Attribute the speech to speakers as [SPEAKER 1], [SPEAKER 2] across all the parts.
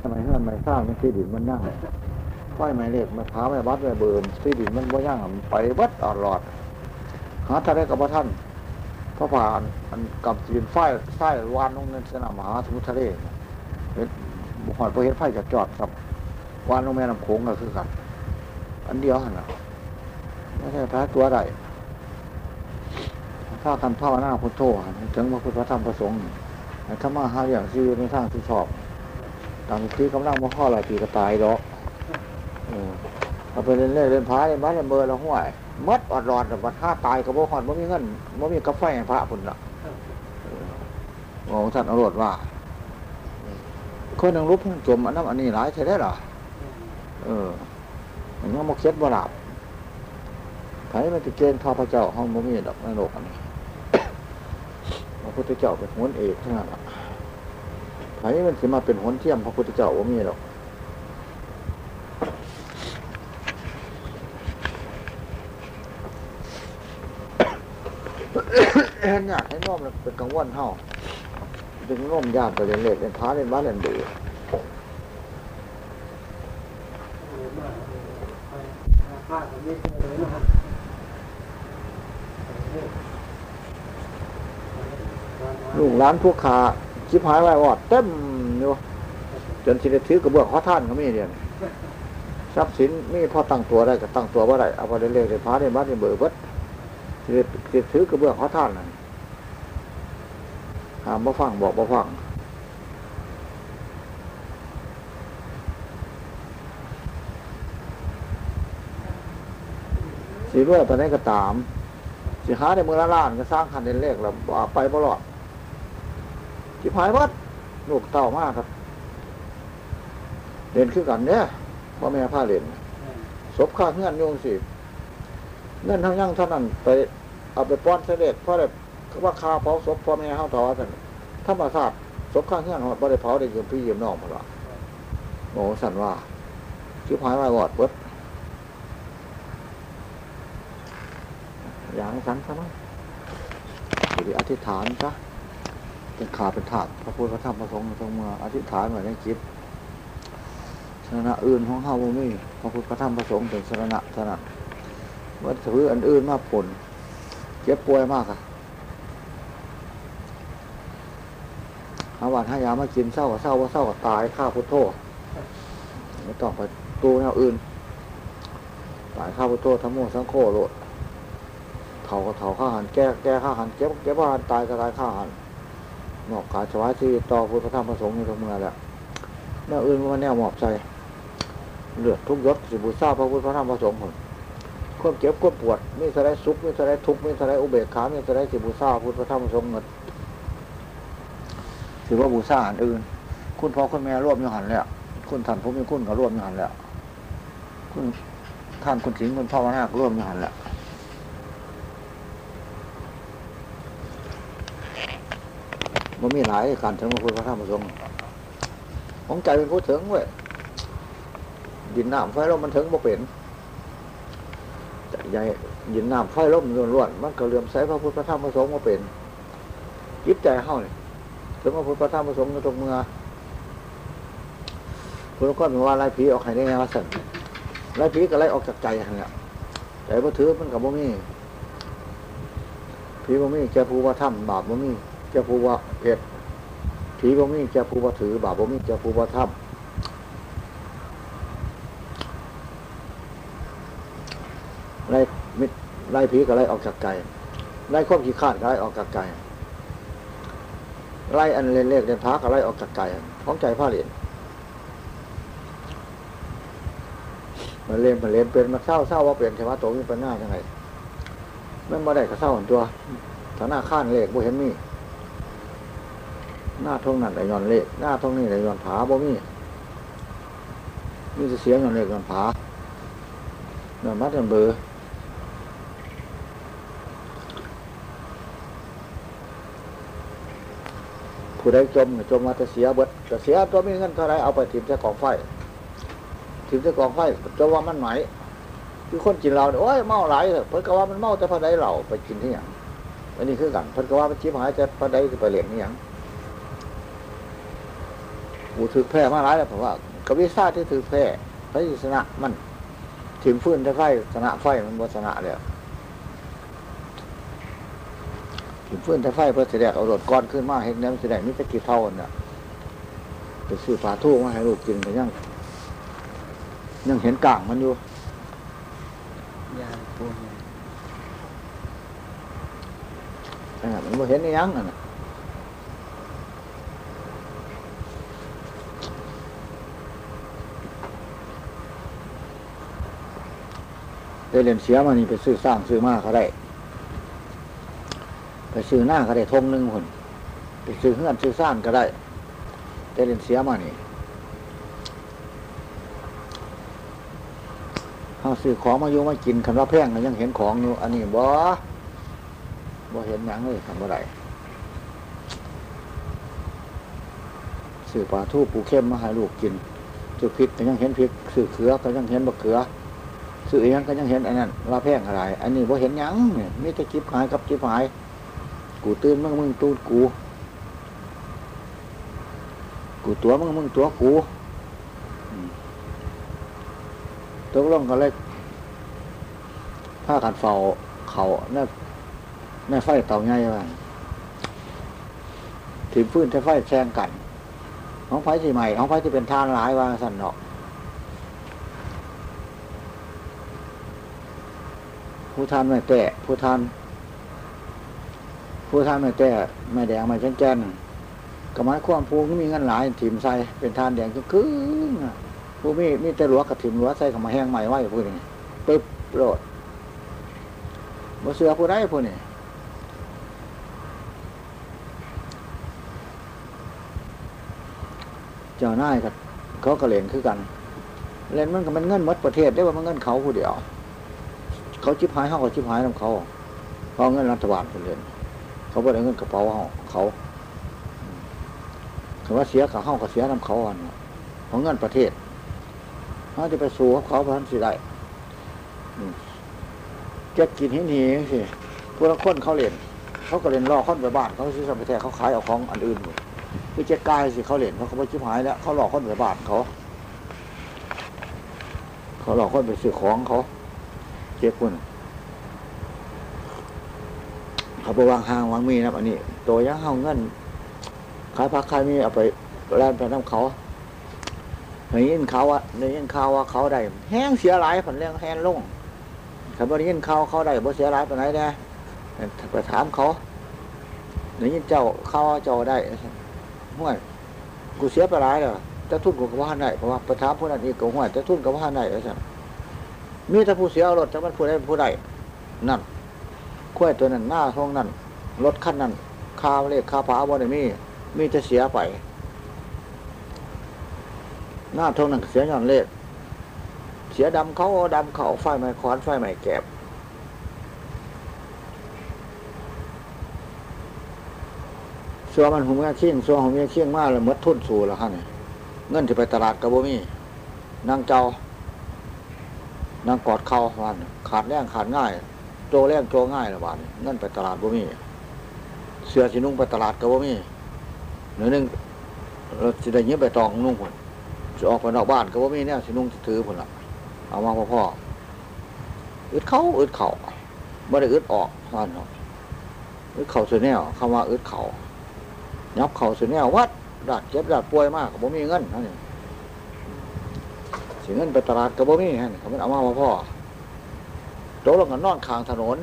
[SPEAKER 1] ทำไมเฮือนไม่สร้างมันที่ดินมันยั่งไฟไม่เล็กมาท้าไม่วัดไม่เบิ่มที่ดินมันบ่ยั่งไปวัดอลอด หาทะเลกับพระท่านพระผ่านอันกับจีนไฟไฟวานลงในสนามมหาสมุทรทะเลเห็นบุคคลประเห็นไฟจะจอดกับวานลงแม่น้ำโขงก็คือกัน อันเดียวหันนะไม่ใช่พระตัวใดถ้าคันภาวนาพุทโธถึงพระพุทธธรรมประสงค์ธรรมะหาอย่างที่ในทางที่ชอบ ตามที่กำลังมาข้อหลายปีก็ตายดอกเออเอาไปเล่นเล่นเล่นพายเล่นบ้านเล่นเบอร์แล้วห้วยมัดอดรอดบัดห้าตายกับบ่หอดบ่มีเงินบ่มีกาแฟพระพุ่นละเออบอกท่านอรวดว่าคนนึ่งรูปจมอันนั้นอันนี้หลายใช่ได้หรอเออมันยังมาเค็ดบ่หลับไผมันจะเกณฑ์ทอพระเจ้าห้องบ่มีดอกนโลกอันนี้พระพุทธเจ้าเป็นหุ่นเอกเท่านั้น ไผมันสิมาเป็นหนเทียมพระพุทธเจ้าบ่ามีดอกเห็นอยากให้น้อมเป็นกังวลเฮาเป็นน้อมญาติไปเรียนเล็กเรียนพาเรียนบ้านเรียนดีลูกหลานพวกขา ชิบหายไว้วอดเต็มอยู่จนสิได้ถือกระเบื้องขอท่านก็มีเดียนทรัพย์สินมีพอตั้งตัวได้ก็ตั้งตัวว่าได้เอาไปเรียนเล็กเรียนพาเรียนบ้านเรียนเบื่อเบิดสิได้สิได้ถือกระเบื้องขอท่านนั่นหามบ่ฟังบอกบ่ฟังสีรวยไปไหนก็ตามสิหาในเมืองละล้านก็สร้างคันเดนเลขแล้วว่าไปบ่รอด จิพายวัดลูกเต่ามากครับเด่นคือกันเนี่ยพ่อแม่ผ้าเล่นศพข้าเงื่อนโยงสิเงินทั้งยั่งเท่านั้นไปเอาไปป้อนเสด็จเพราะอะไรว่าคาเผาศพพ่อแม่เฮาต่อสันธรรมาสตร์ศพข้าเงื่อนหอดบ่ได้เผาได้ยืมพี่ยืมน้องพนละโอ้สันว่าจิพายว่าวอดเบิดอย่างสันซะมั้งหรืออธิษฐานซะ เป็นขาเป็นถาดพระพุทธพระธรรมพระสงฆ์ทรงเมื่ออธิษฐานไว้ในจิตสนะอื่นของเฮาบ่มีพระพุทธพระธรรมพระสงฆ์เป็นสนะสนะเมื่อถืออันอื่นมาผลเจ็บป่วยมากอะหาหวานหายามากินเศร้าก็เศร้าว่าเศร้าก็ตายข้าพุทโธไม่ต้องไปตูแนวอื่นตายข้าพุทโธทั้งโมสังโฆโลดเถาก็เถาข้าหันแก้แก้ข้าหันเก็บเก็บข้าหันตายก็ตายข้าหัน นอกกาถวายที่ต่อพุทธธรรมประสงค์ในตรงเมืองแหละแนวอื่นมันแนวหมอบใจเลือดทุกยศสิบุษาพระพุทธธรรมประสงค์ผลควบเจ็บควบปวดมีสลายสุขมีสลายทุกข์มีสลายอุเบกขามีสลายสิบุษาพุทธธรรมประสงค์เงินถือว่าบูชาอันอื่น คุณพ่อคุณแม่ร่วมยู่หันแล้วคุณท่านผู้มีคุณก็ร่วมยู่หันแล้วคุณท่านคุณถิงคุณพ่อมานาร่วมยู่หันแล้ว มันมีหลายการถึงพระพุทธพระธรรมพระสงฆ์ของใจเป็นผู้ถึงเว้ยดินน้ำไฟลมมันถึงบ่เป็นใจใหญ่ดินน้ำไฟลมล้วนๆมันก็เลื่อมใสพระพุทธพระธรรมพระสงฆ์มาเป็นยิบใจเฮาเนี่ยถึงพระพุทธพระธรรมพระสงฆ์ในตรงเมื่อคุณก็เป็นว่าไล่ผีออกให้ได้ไงวะสันไล่ผีก็ไล่ออกจากใจหันเนี่ยใจบ่ถือมันกับบ่มีผีบ่มีแกผู้ว่าถ้ำบาปบ่มีเจ้าผู้ว่าเพชรผีบ่มีเจ้าผู้ว่าถือบาปบ่มีเจ้าผู้ว่าทับไล่มิดไล่ผีก็ไล่ออกจากใจไล่ความขี้ขาดก็ไล่ออกจากใจไล่อันเล่นเลขเล่นพาก็ไล่ออกจากใจของใจผ้าเหรียญมันเล่นมันเล่นเป็นมันเศร้าเศร้าว่าเปลี่ยนเทวะโตมีปัญหาจังไงไม่มาได้ก็เศร้าหันตัวฐานะข้านเลขบ่เห็นมี หน้าท้องนั่นไหลย้อนเลขหน้าท้องนี่ไหลย้อนผาบ่มีมีจะเสียงย้อนเลขย้อนผาเนื้อมัดเนื้อเบอร์ผู้ใดจมจมมาจะเสียเบิดจะเสียตัวมีเงินเท่าไรเอาไปถิ่มใส่กองไฟถิ่มใส่กองไฟจะว่ามันไหมคือคนกินเหล้าเนี่ยโอ้ยเมาหลายเถอะเพิ่นก็ว่ามันเมาแต่พอใดเหล้าไปกินที่หยังอันนี้คือกันเพิ่นก็ว่ามันชิบหายแต่พอใดจะไปเหลี่ยงนี่หยัง กูถือแพร่มาหลายแล้วผมว่ากวิซ่าที่ถือแพร่พระชนะมันถิ่มฟื้นแต่ไฟชนะไฟมันบ่ชนะเลยถิ่มฟื้นแต่ไฟเพื่อแสดงเอารถก้อนขึ้นมาเห็นแล้วแสดงมิตรกี่เท่าเนี่ยไปซื้อปลาทูมาให้ลูกกินแต่ยังยังเห็นกลางมันอยู่
[SPEAKER 2] ยาปูน
[SPEAKER 1] อ่ามันบ่เห็นอีหยังนั่นน่ะ ได้เหรียนเสียมานี่ไปซื้อสร้างซื้อมาเขาได้ ไปซื้อหน้าก็ได้ทงหนึ่งคนไปซื้อเฮือนซื้อซ่านก็ได้ได้เหรียนเสียมานี่เขาซื้อของมาอยู่มากินคันว่าแพงก็ยังเห็นของอยู่อันนี้บ่บ่เห็นหยังเลยทำบ่ได้ซื้อปลาทูปูเข้มมาให้ลูกกินซื้อพริกก็ยังเห็นพริกซื้อเขือก็ยังเห็นบะเขือ ซื้ออีหยังก็ยังเห็นอันนั้นว่าแพงอะไรอันนี้บ่เห็นยังเนี่ยมีแต่จิบหายกับจิบหาย กูตื่นมึงมึงตูดกู กูตัวมึงมึงตัวกูตกลงกันเลยผ้ากันเฝ้าเขาแน่แน่ไฟเตาใหญ่ว่าถิ่มฟื้นแต่ไฟแซงกันของไฟสิใหม่ของไฟที่เป็นทานหลายว่าสันเนาะ ผู้ทานไม่แต่ผู้ทาน ผู้ทานไม่แต่ไม่แดงไม่แจ้นแจ้นก็หมายความผู้มีเงินหลายถิ่มใส่เป็นทานแดงก็คือผู้มีมีแต่หลวกับถิ่มหลวใส่กับมาแห้งใหม่ไว้พูดนี่ปึ๊บโรดบ่เสือผู้ใดผู้นี่เจ้าหน้ากับเขาก็เลนคือกัน เล่นมันก็มันเงินมดประเทศได้ว่ามันเงินเขาผู้เดียว เขาชิบหายเขาก็ชิบหายนำเขาเพราะเงินรัฐบาลเป็นเล่นเขาบ่ได้เงินกระเป๋าเขาเขาคำว่าเสียกับเขาก็เสียนำเขาอ่อนของเงินประเทศเขาจะไปสู่กับเขาพันสิได้เก็บกินหินหีสิพวกคนเขาเล่น เขาก็เล่นล่อคนไปบ้าน เขาซื้อสัมปทานเขาขายเอาของอันอื่นหมดคือเจ๊กายสิเขาเล่นเขาเขาไปชิบหายแล้ว เขาหลอกคนไปบ้านเขา เขาหลอกคนไปซื้อของเขา เจ๊กคนเขาไปวางห้างวางมีนะอันนี้ ตัวยังเฮาเงินขายพักขายมีเอาไปแล่นไปน้ำเขาในยินเขาว่าในยินข่าว่าเขาได้แห้งเสียหลายผลเรื่องแห้งลงเขาบ่ได้ยินข่าเขาได้บ่เสียหลายปานไหนแน่ไปถามเขาในยินเจ้าเขาว่าเจ้าได้ห่วยกูเสียไปหลายแล้วแต่ทุนกูก็ว่าได้เพราะว่าไปถามผู้นั้นอีกก็ห่วยแต่ทุนก็ว่าได้แล้วสั่ มีแต่ผู้เสียเอารถจะมันผู้ใดผู้ใดนั่นขั้วยตัวนั้นหน้าห้องนั้นรถขั้นนั้นคาเลขคาผาบ่ได้มี มีจะเสียไป หน้าท้องนั้นเสียย้อนเลขเสียดำเขาดำเขาไฟไหม้ค้อนไฟไหม้แกบสัวมันหุมเงี้ยเชียงสัวหุมเงี้ยเชียงมาแล้วหมดทุนสู่แล้วฮะเนี่ยเงินที่ไปตลาดกระโบมีนางเจ้า นางกอดเข่าวันขาดแรงขาดง่ายโจแรงโจง่ายละบาทเงินไปตลาดบ่มีเสื้อสีนุ่งไปตลาดก็บ่มีหนึ่งหนึ่งเราสิได้ยิบไปตองนุ่งผลจะออกไปนอกบ้านก็บ่มีเนี่ยสีนุ่งถือผลละเอามาพ่อพ่ออึดเข้าอึดเข่าไม่ได้อึดออกท่านเนาะอึดเข่าสุดแนวคำว่าอึดเข่ายับเข่าสุดแนววัดดัดเจ็บดัดป่วยมากก็บ่มีเงินนั่นเอง เงินไปตลาดก็บ่มีฮะเขาไม่เอามาพ่อพ่อโตลงกันนอนข้างถนน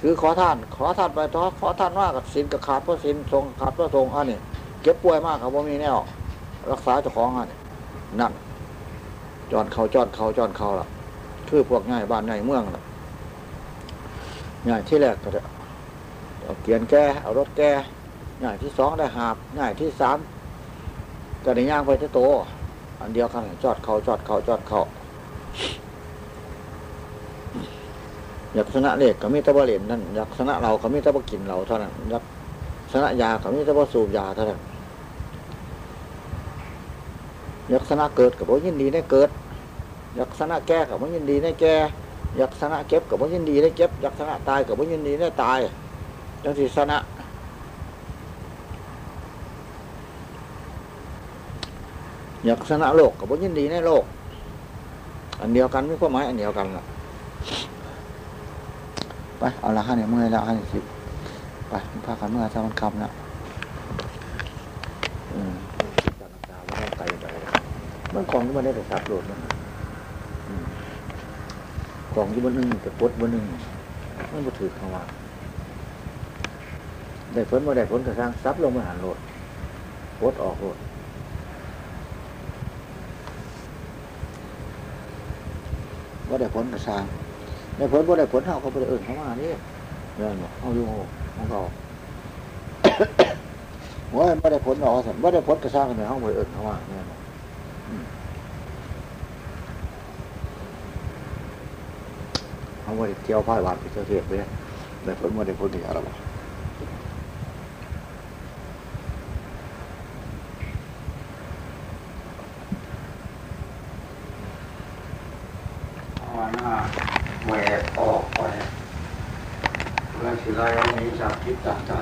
[SPEAKER 1] คือขอท่าน ขอท่านไปทอขอท่านว่ากับสินกับขาดเพราะสินทรงขาดเพราะทรงอันนี้เก็บป่วยมากครับว่ามีแนวรักษาเจ้าของอันนี้นั่นจอนเขาจอนเขาจอนเขาล่ะ คือพวกง่ายบ้านง่ายเมืองล่ะง่ายที่แรกก็จะเอาเกียนแก้เอารถแก้ง่ายที่สองได้หาบง่ายที่สามก็ได้ย่างไปที่โต อันเดียวกันจอดเขาจอดเขาจอดเขาลักษณะเลขก็มีตะบะเหรียญนั่นลักษณะเราก็มีตะบะกินเราเท่านั้นลักษณะยาก็มีตะบะสูบยาเท่านั้นลักษณะเกิดกับว่ายินดีได้เกิดลักษณะแก้กับว่ายินดีได้แก้ลักษณะเก็บกับว่ายินดีได้เก็บลักษณะตายกับว่ายินดีได้ตายจังสิสนะ อยากชนะโลกกับบ่ยินดีในโลก อันเดียวกันมีความหมายอันเดียวกันล่ะไปเอาละห้าเนี่ยเมื่อยแล้วห้าเนี่ยสิบไปพากันเมื่อถ้ามันคำนะอืมจากน้ำตาไม่ต้องไกลไปมันของที่มันได้แต่ซับโหลดมันอืมของที่บนหนึ่งแต่ปดบนหนึ่งมันบ่ถือคำว่าได้ผลมาได้ผลกระสร้างซับลงมาหันโหลดปดออกโหลด ว่าได้ผลกระสร้างได้ผลว่าได้ผลเท่าเขาไปเอื่นเขามานี่เรื่องเอาอยู่ของเขาว่าไม่ได้ผลหรอกสันว่าได้ผลกระสร้างกันในห้องไปเอื่นเขามาเนี่ยบอกอืมเขาว่าได้เที่ยวพ่ายวัดไปเที่ยวเทศไปได้ผลว่าได้ผลที่อะไรบ้างา
[SPEAKER 3] วนาแหวกออกไปและสิไลเอานี้จากคิดจากใจ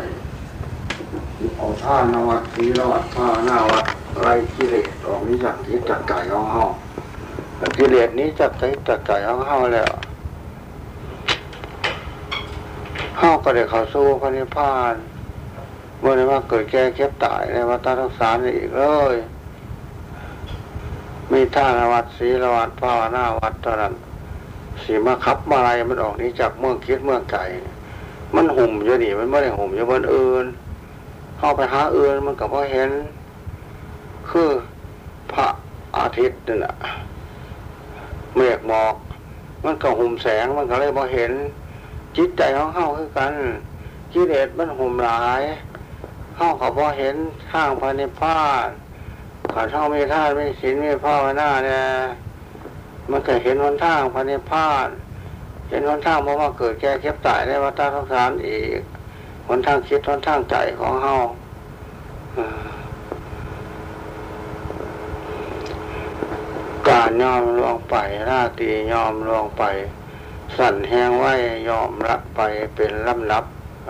[SPEAKER 3] เอาท่านวัดศีลวัดท่าหน้าวัดไล่กิเลสออกนี้จากคิดจากใจของเฮากิเลสนี้จากใจจากใจของเฮาแล้วเฮาก็ได้เข้าสู่พระนิพพานเมื่อได้มาเกิดแก่เก็บตายในวัฏสงสารอีกเลยมีท่านวัดศีลวัดภาวนาวัดเท่านั้น สีมาขับมาอะไรมันออกนี้จากเมืองคิดเมืองไก่มันหุ่มอยู่นี่มันไม่ได้หุ่มอยู่บนอื่นเข้าไปหาอื่นมันก็พอเห็น คือพระอาทิตย์นั่นแหละเมฆหมอก มันก็หุ่มแสงมันก็เลยพอเห็น จิตใจของเข้าคือกันกิเลสมันหุ่มหลายเข้าก็พอเห็นทางภายในพานขาเท่าไม่ท่านไม่ศีลไม่ภาวนาเนี่ย มันก็เห็นหนทางพระนิพพานเห็นหนทางเพราะว่าเกิดแก่เก็บตายในวัฏสงสารอีกหนทางคิดหนทางใจของเฮาการยอมลวงไปราตียอมลวงไป สั่นแห้งไว้ยอมรับไปเป็นลำนับไป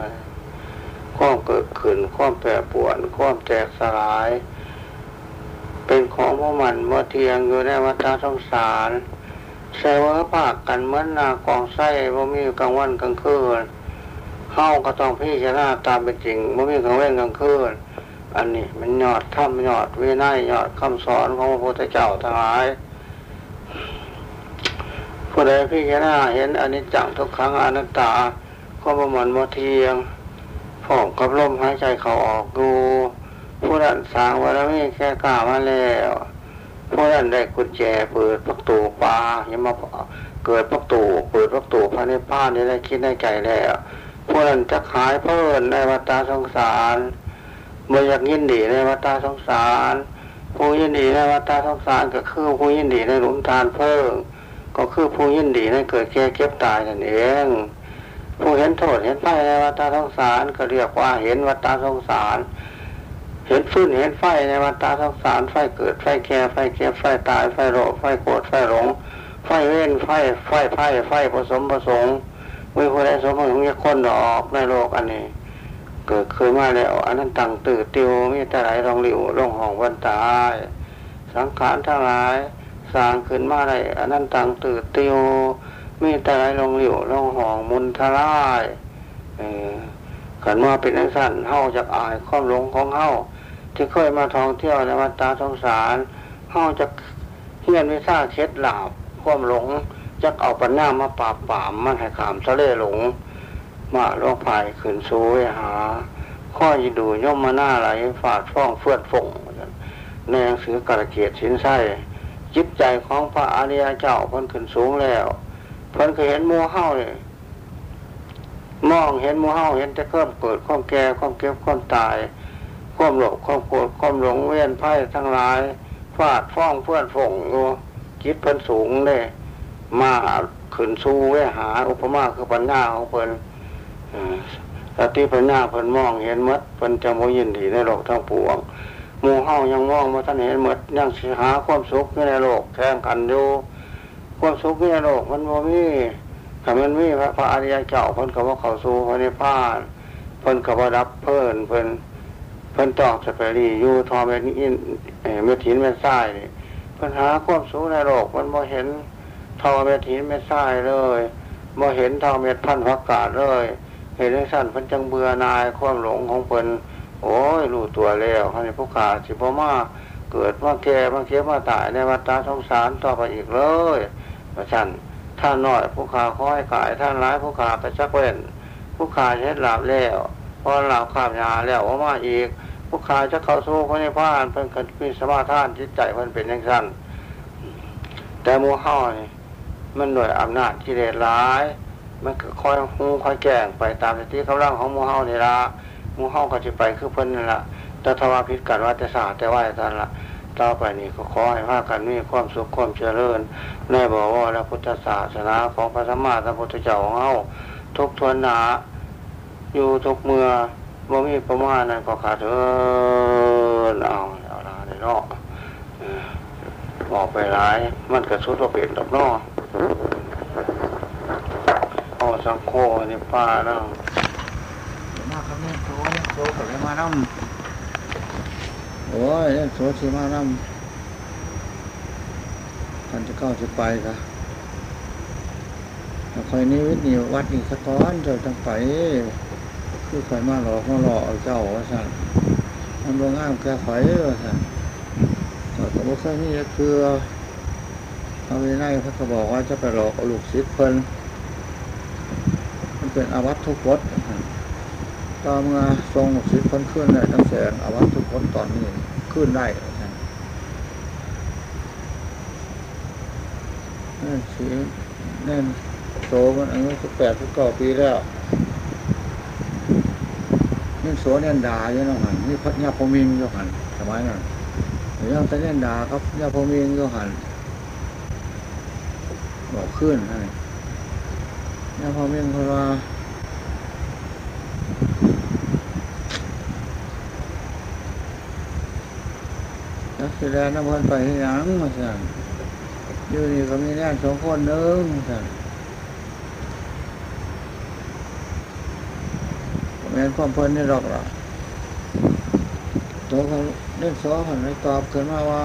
[SPEAKER 3] ความเกิดขึ้นความแปรปวนความแตกสลาย เป็นของพวกมันเมื่อเทียงอยู่ในวัฏสงสารใส่ว่าภาคกันเหมือนนากองไส้ว่มีกลางวันกลางคืนเฮาก็ต้องพิจารณาตามเป็นจริงว่มีกลางเวันกลางคืนอันนี้มันยอดถ้ำยอดวินัยยอดคำสอนของพระพุทธเจ้าทั้งหลายผู้ใดพิจารณาเห็นอนิจจังทุกครั้งอนัตตาก็ประมันบ่เทียงพร้อมกับลมหายใจเขาออกดู ผู้นั้นสร้างวารมีแค่กล้ามาแล้วผู้นั้นได้กุญแจเปิดประตูปลายังมาเกิดประตูเปิดประตูพระนิพพานนี่ได้คิดในใจแล้วผู้นั้นจะขายเพิ่นในวัฏสงสารเมื่ออยากยินดีในวัฏสงสารผู้ยินดีในวัฏสงสารก็คือผู้ยินดีในหลุมทานเพิ่งก็คือผู้ยินดีในเกิดแก่เก็บตายนั่นเอง ผู้เห็นโทษเห็นไฟในวัฏสงสารก็เรียกว่าเห็นวัฏสงสาร เห็นฟื้นเห็นไฟในวัฏฏะสงสารไฟเกิดไฟแก่ไฟเก็บไฟตายไฟโรคไฟโกรธไฟหลง ไฟเว้นไฟไฟไฟไฟผสมผสมมีผู้ใดสมมติมีคนออกในโลกอันนี้ เกิดขึ้นมาแล้วอันนั้นตั้งตื่นติวมีแต่ไหลรองหลิวลงห้องวันตาย สังขารทั้งหลายสร้างขึ้นมาได้อันนั้นตั้งตื่นติวมีแต่ไหลรองหลิวลงห้องมุนทลายเออขันว่าเป็นนักสั่นเฮาจากอายความหลงของเฮา ที่เคยมาท่องเที่ยวในวัดตาสงสารเฮาจะเฮียนวิชาเคล็ดลาบความหลงจะเอาปัญญามาปราบปรามมันให้ขามทะเลหลง มาโลกภายขืนซูยหา ข้อยดูย่อมมาหน้าไหลฝาดฟ้องเฟื่อนฝงในหนังสือกระเกียดสินไส้จิตใจของพระอริยเจ้าเพิ่นขึ้นสูงแล้วเพิ่นเคยเห็นมัวเฮ้าเลยมองเห็นมัวเฮ้าเห็นแต่เพิ่มเกิดความแก่ความเก็บความตาย ความหลงความโกรธความหลงเวียนไพ่ทั้งหลายฟาดฟ้องเพื่อนฝงอยู่จิตเพิ่นสูงเลยมาขึ้นสู้เวหา อุปมาคือปัญญาของเพิ่นอ่อสติปัญญาเพิ่นมองเห็นหมดเพิ่นจะโมยินดีในโลกทั้งปวงมูเฮายังมองมาท่านเห็นหมดยังสิหาความสุขในโลกแข่งกันอยู่ความสุขในโลกมันบ่มีถ้ามันมีพระพระอริยเจ้าเพิ่นก็ว่าเข้าสู่พระนิพพานเพิ่นก็บ่รับเพิ่นเพิ่น เพิ่นตอกสเปรีอยู่ทอเม็ดอินเอ่อเม็ดหินเม็ดทรายนี่ปัญหาความสูงในโลกมันบ่เห็นทอเม็ดหินเม็ดทรายเลยบ่เห็นทอเม็ดพันธุ์พักกาดเลย เห็นได้สั้นเพิ่นจังเบื่อนายความหลงของเพิ่นโอ้ยรู้ตัวแล้วเขาในผู้ขาสิบ่มาเกิดมาแก่มาเก็บมาตายในวัฏสงสารต่อไปอีกเลยว่าซั่นท่านน้อยผู้ขาคอยกายท่านร้ายผู้ขาไปชักเว้นผู้ขาเฮ็ดหลาบแล้ว พอหลาบข้ามยาแล้วว่ามาอีก ผู้ขาจะเข้าสู่พระนิพพานเพิ่นก็มีสมาทานจิตใจเพิ่นเป็นอย่างนั้นแต่หมู่เฮานี่มันหน่วยอำนาจกิเลสร้าย มันคอยหูคอยแก่งไปตามสติกำลังของหมู่เฮานี่ละหมู่เฮาก็สิไปคือเพิ่นนั่นละแต่ทว่าพิษกันว่าแต่ศาสตร์แต่ว่าท่านละต่อไปนี้ก็ขอให้พากันมีความสุขความเจริญในบ่ว่าและพุทธศาสนาของพระสัมมาสัมพุทธเจ้าของเฮาทุกทวนหนา อยู่ทุกเมื่อบ่มีประมาณนั้นก็ขาดเถินเอาเอาละในนอกเออบอกไปหลาย มันกระสุดว่าเป็นดอกนอกเอาสังโฆนี่ป้าเนาะ
[SPEAKER 1] มาคำนี้โซ่เนี่ยโซ่กับมาน้ำโอ้ยเนี่ยโซ่สิมาน้ำท่านจะเข้าจะไปค่ะคอยนี้วิทย์นี่วัดนี่สะก้อนเจ้าจังไป คือคอยมาหลอกมาหลอกเอาเจ้าว่าสั่นมันบ่งามแก่ไฟว่าสั่นก็ก็บ่เคยมีคือเอาไว้ในพระก็บอกว่าจะไปหลอกเอาลูกศิษย์เพิ่นมันเป็นอาวัตทุกวัดต่อเมื่อทรงลูกศิษย์เพิ่นขึ้นได้ตั้งแสนอาวัตทุกวัดตอนนี้ขึ้นได้ว่าซั่นนั่นสิแน่นโตมันอายุสิบแปดสิบเก้าปีแล้ว นี่โสเนียนดาอยู่เนาะหันนี่พัดยาพมิงอยู่หันสมัยนั้นยังแต่เนียนดาครับยาพมิงอยู่หันบอกขึ้นให้ยาพมิงเพราะว่านักแสดงน้ำพันไปที่หยังมาสั่นอยู่นี่ก็มีแน่สองคนนึงมาสั่น ม่นความเพลินนี่หรอกล่ะตัวเขาเล่นซอหันไปตอบขึ้นมาว่า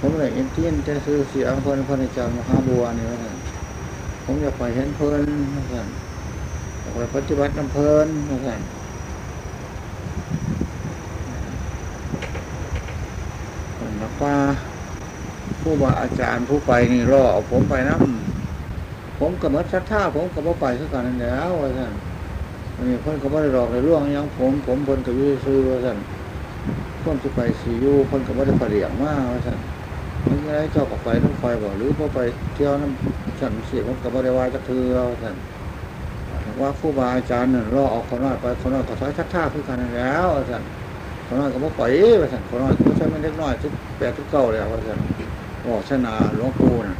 [SPEAKER 1] ผมเลยเอ็นทีนจะซื้อเสียงเพลินเพลินจากมหาบัวนี่ว่าผมอยากไปเห็นเพลินว่าอยากไปปฏิบัติน้ำเพลินว่าซั่นผมนักว่าผู้บาอาจารย์ผู้ไปนี่รอเอาผมไปน้ำผมกับมัดชัดท่าผมกับว่าไปคือกันนั่นแล้วว่าซั่น นี่เพิ่นก็บ่ได้หลอกในร่วงยังผมผมเพิ่นก็อยู่ซื่อว่าซั่นเพิ่นสิไปสิอยู่เพิ่นก็บ่ได้ประเดียงมาว่าซั่นมันไงเจ้าก็ไปน้ำไฟบ่หรือบ่ไปเที่ยวน้ำฉันเสิผมก็บ่ได้ว่าจักเทื่อว่าซั่นว่าครูบาอาจารย์นั่นรอออกคนน้อยไปคนน้อยก็ถอยชักท่าคือกันนั่นแล้วว่าซั่นคนน้อยก็บ่ไปว่าซั่นคนน้อยก็ใช่มันเล็กน้อย18 19แล้วว่าซั่นบอกชนะหลวงปู่น่ะ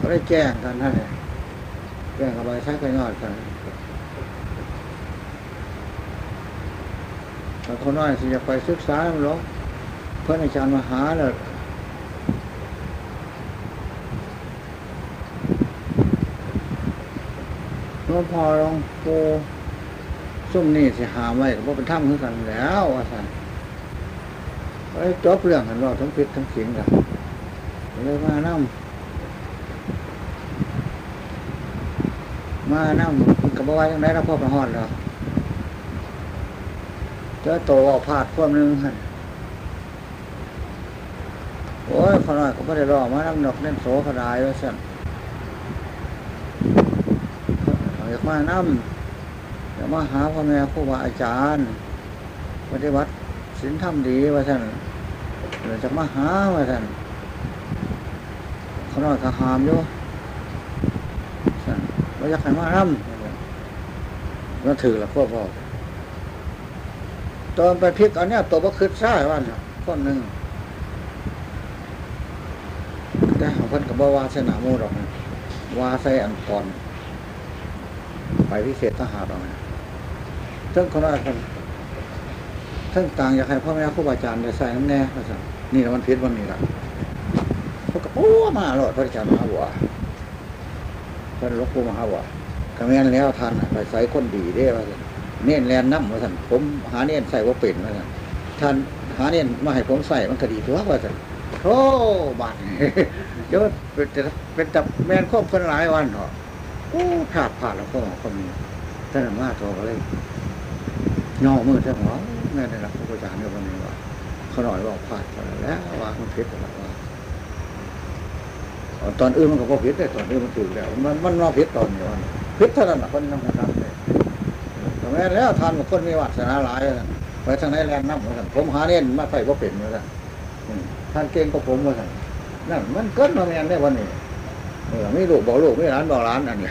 [SPEAKER 1] ก็ได้แจ้งกันนั่นแหละแจ้งกับไปใช้กันยอดกัน ถ้าคนน้อยสิจะไปศึกษาหรอกเพื่อนอาจารย์มาหาเลยหลวงพ่อหลวงปู่ซุ่มนี่สิหามไว้ก็บ่เป็นถ้ำคือกันแล้วว่าสั่นไอ้จบเรื่องกันรอทั้งพิษทั้งสิงกันเลยมานั่มานั่กับบ่าว่าจังไดแล้วพ่อประหอด แล้วเจอโตเอาพาดพวกนึงหั่นโอ้ยขน้อยก็ไม่ได้รอมาน้ำหนกเล่นโสกระดายไว้สั่นอยากมาน้ำอยากมาหาพ่อแม่ครูบาอาจารย์ปฏิบัติศีลธรรมดีว่าสั่นเดี๋ยวจะมาหาว่าสั่นขน้อยก็หามอยู่สั่นว่าอยากให้มาน้ำก็ถือละพวกพ่อ ตอนไปพลิกอันเนี้ยตัวบ่คืดซ้ายว่านคนหนึ่งแต่ของพิ่นก็บ่ว่าใส่หนามูดอกนะว่าใส่อันก่อน ไปพิเศษทหารดอกนะทั้งคนละคนทั้งต่างอยากให้พ่อแม่ครูบาอาจารย์ได้ใส่น้ำแน่ว่าซั่นนี่ละมันพิษวันนี้ละพวกก็โอ้มาโลอดพระอาจารย์มหาบัวเพิ่นหลวงปู่มหาบัวก็แม่นแล้วท่านไปใส่คนดีเด้ว่าซั่น เน้นแลนน้ำว่าสันผมหาเน้นใส่ว่าเป็นว่าสันท่านหาเน้นมาให้ผมใส่มันก็ดีตัวว่าสันโอ้บาดเดี๋ยวเป็นเป็นตับแมนครบคนหลายวันเหรอโอ้ขาดผ่านแล้วก็คนนี้ท่านมาโทรก็เลยย่อมือท่านหัวแม่ได้รับพระจารย์เนี่ยวันนี้ว่าเขาหน่อยว่าผ่านไปแล้วว่ามันผิดแล้วว่าตอนอื่นมันก็พอผิดแต่ตอนอื่นมันถูกแล้ว มันมันมาผิดตอนนี้วันผิดเท่านั้นน่ะคนนั่งทำเลย แม่แล้วทานกับคนมีวัฒนาหลายไปทางไหนแลนน้ำเหมือนกันผมหาเน้นมาใส่ว่าเป็นเหมือนกันท่านเก่งก็ผมเหมือนกันนั่นมันเกินมาแมนได้วันนี้เออไม่ลูกบอกลูกไม่ร้านบอกร้านอันนี้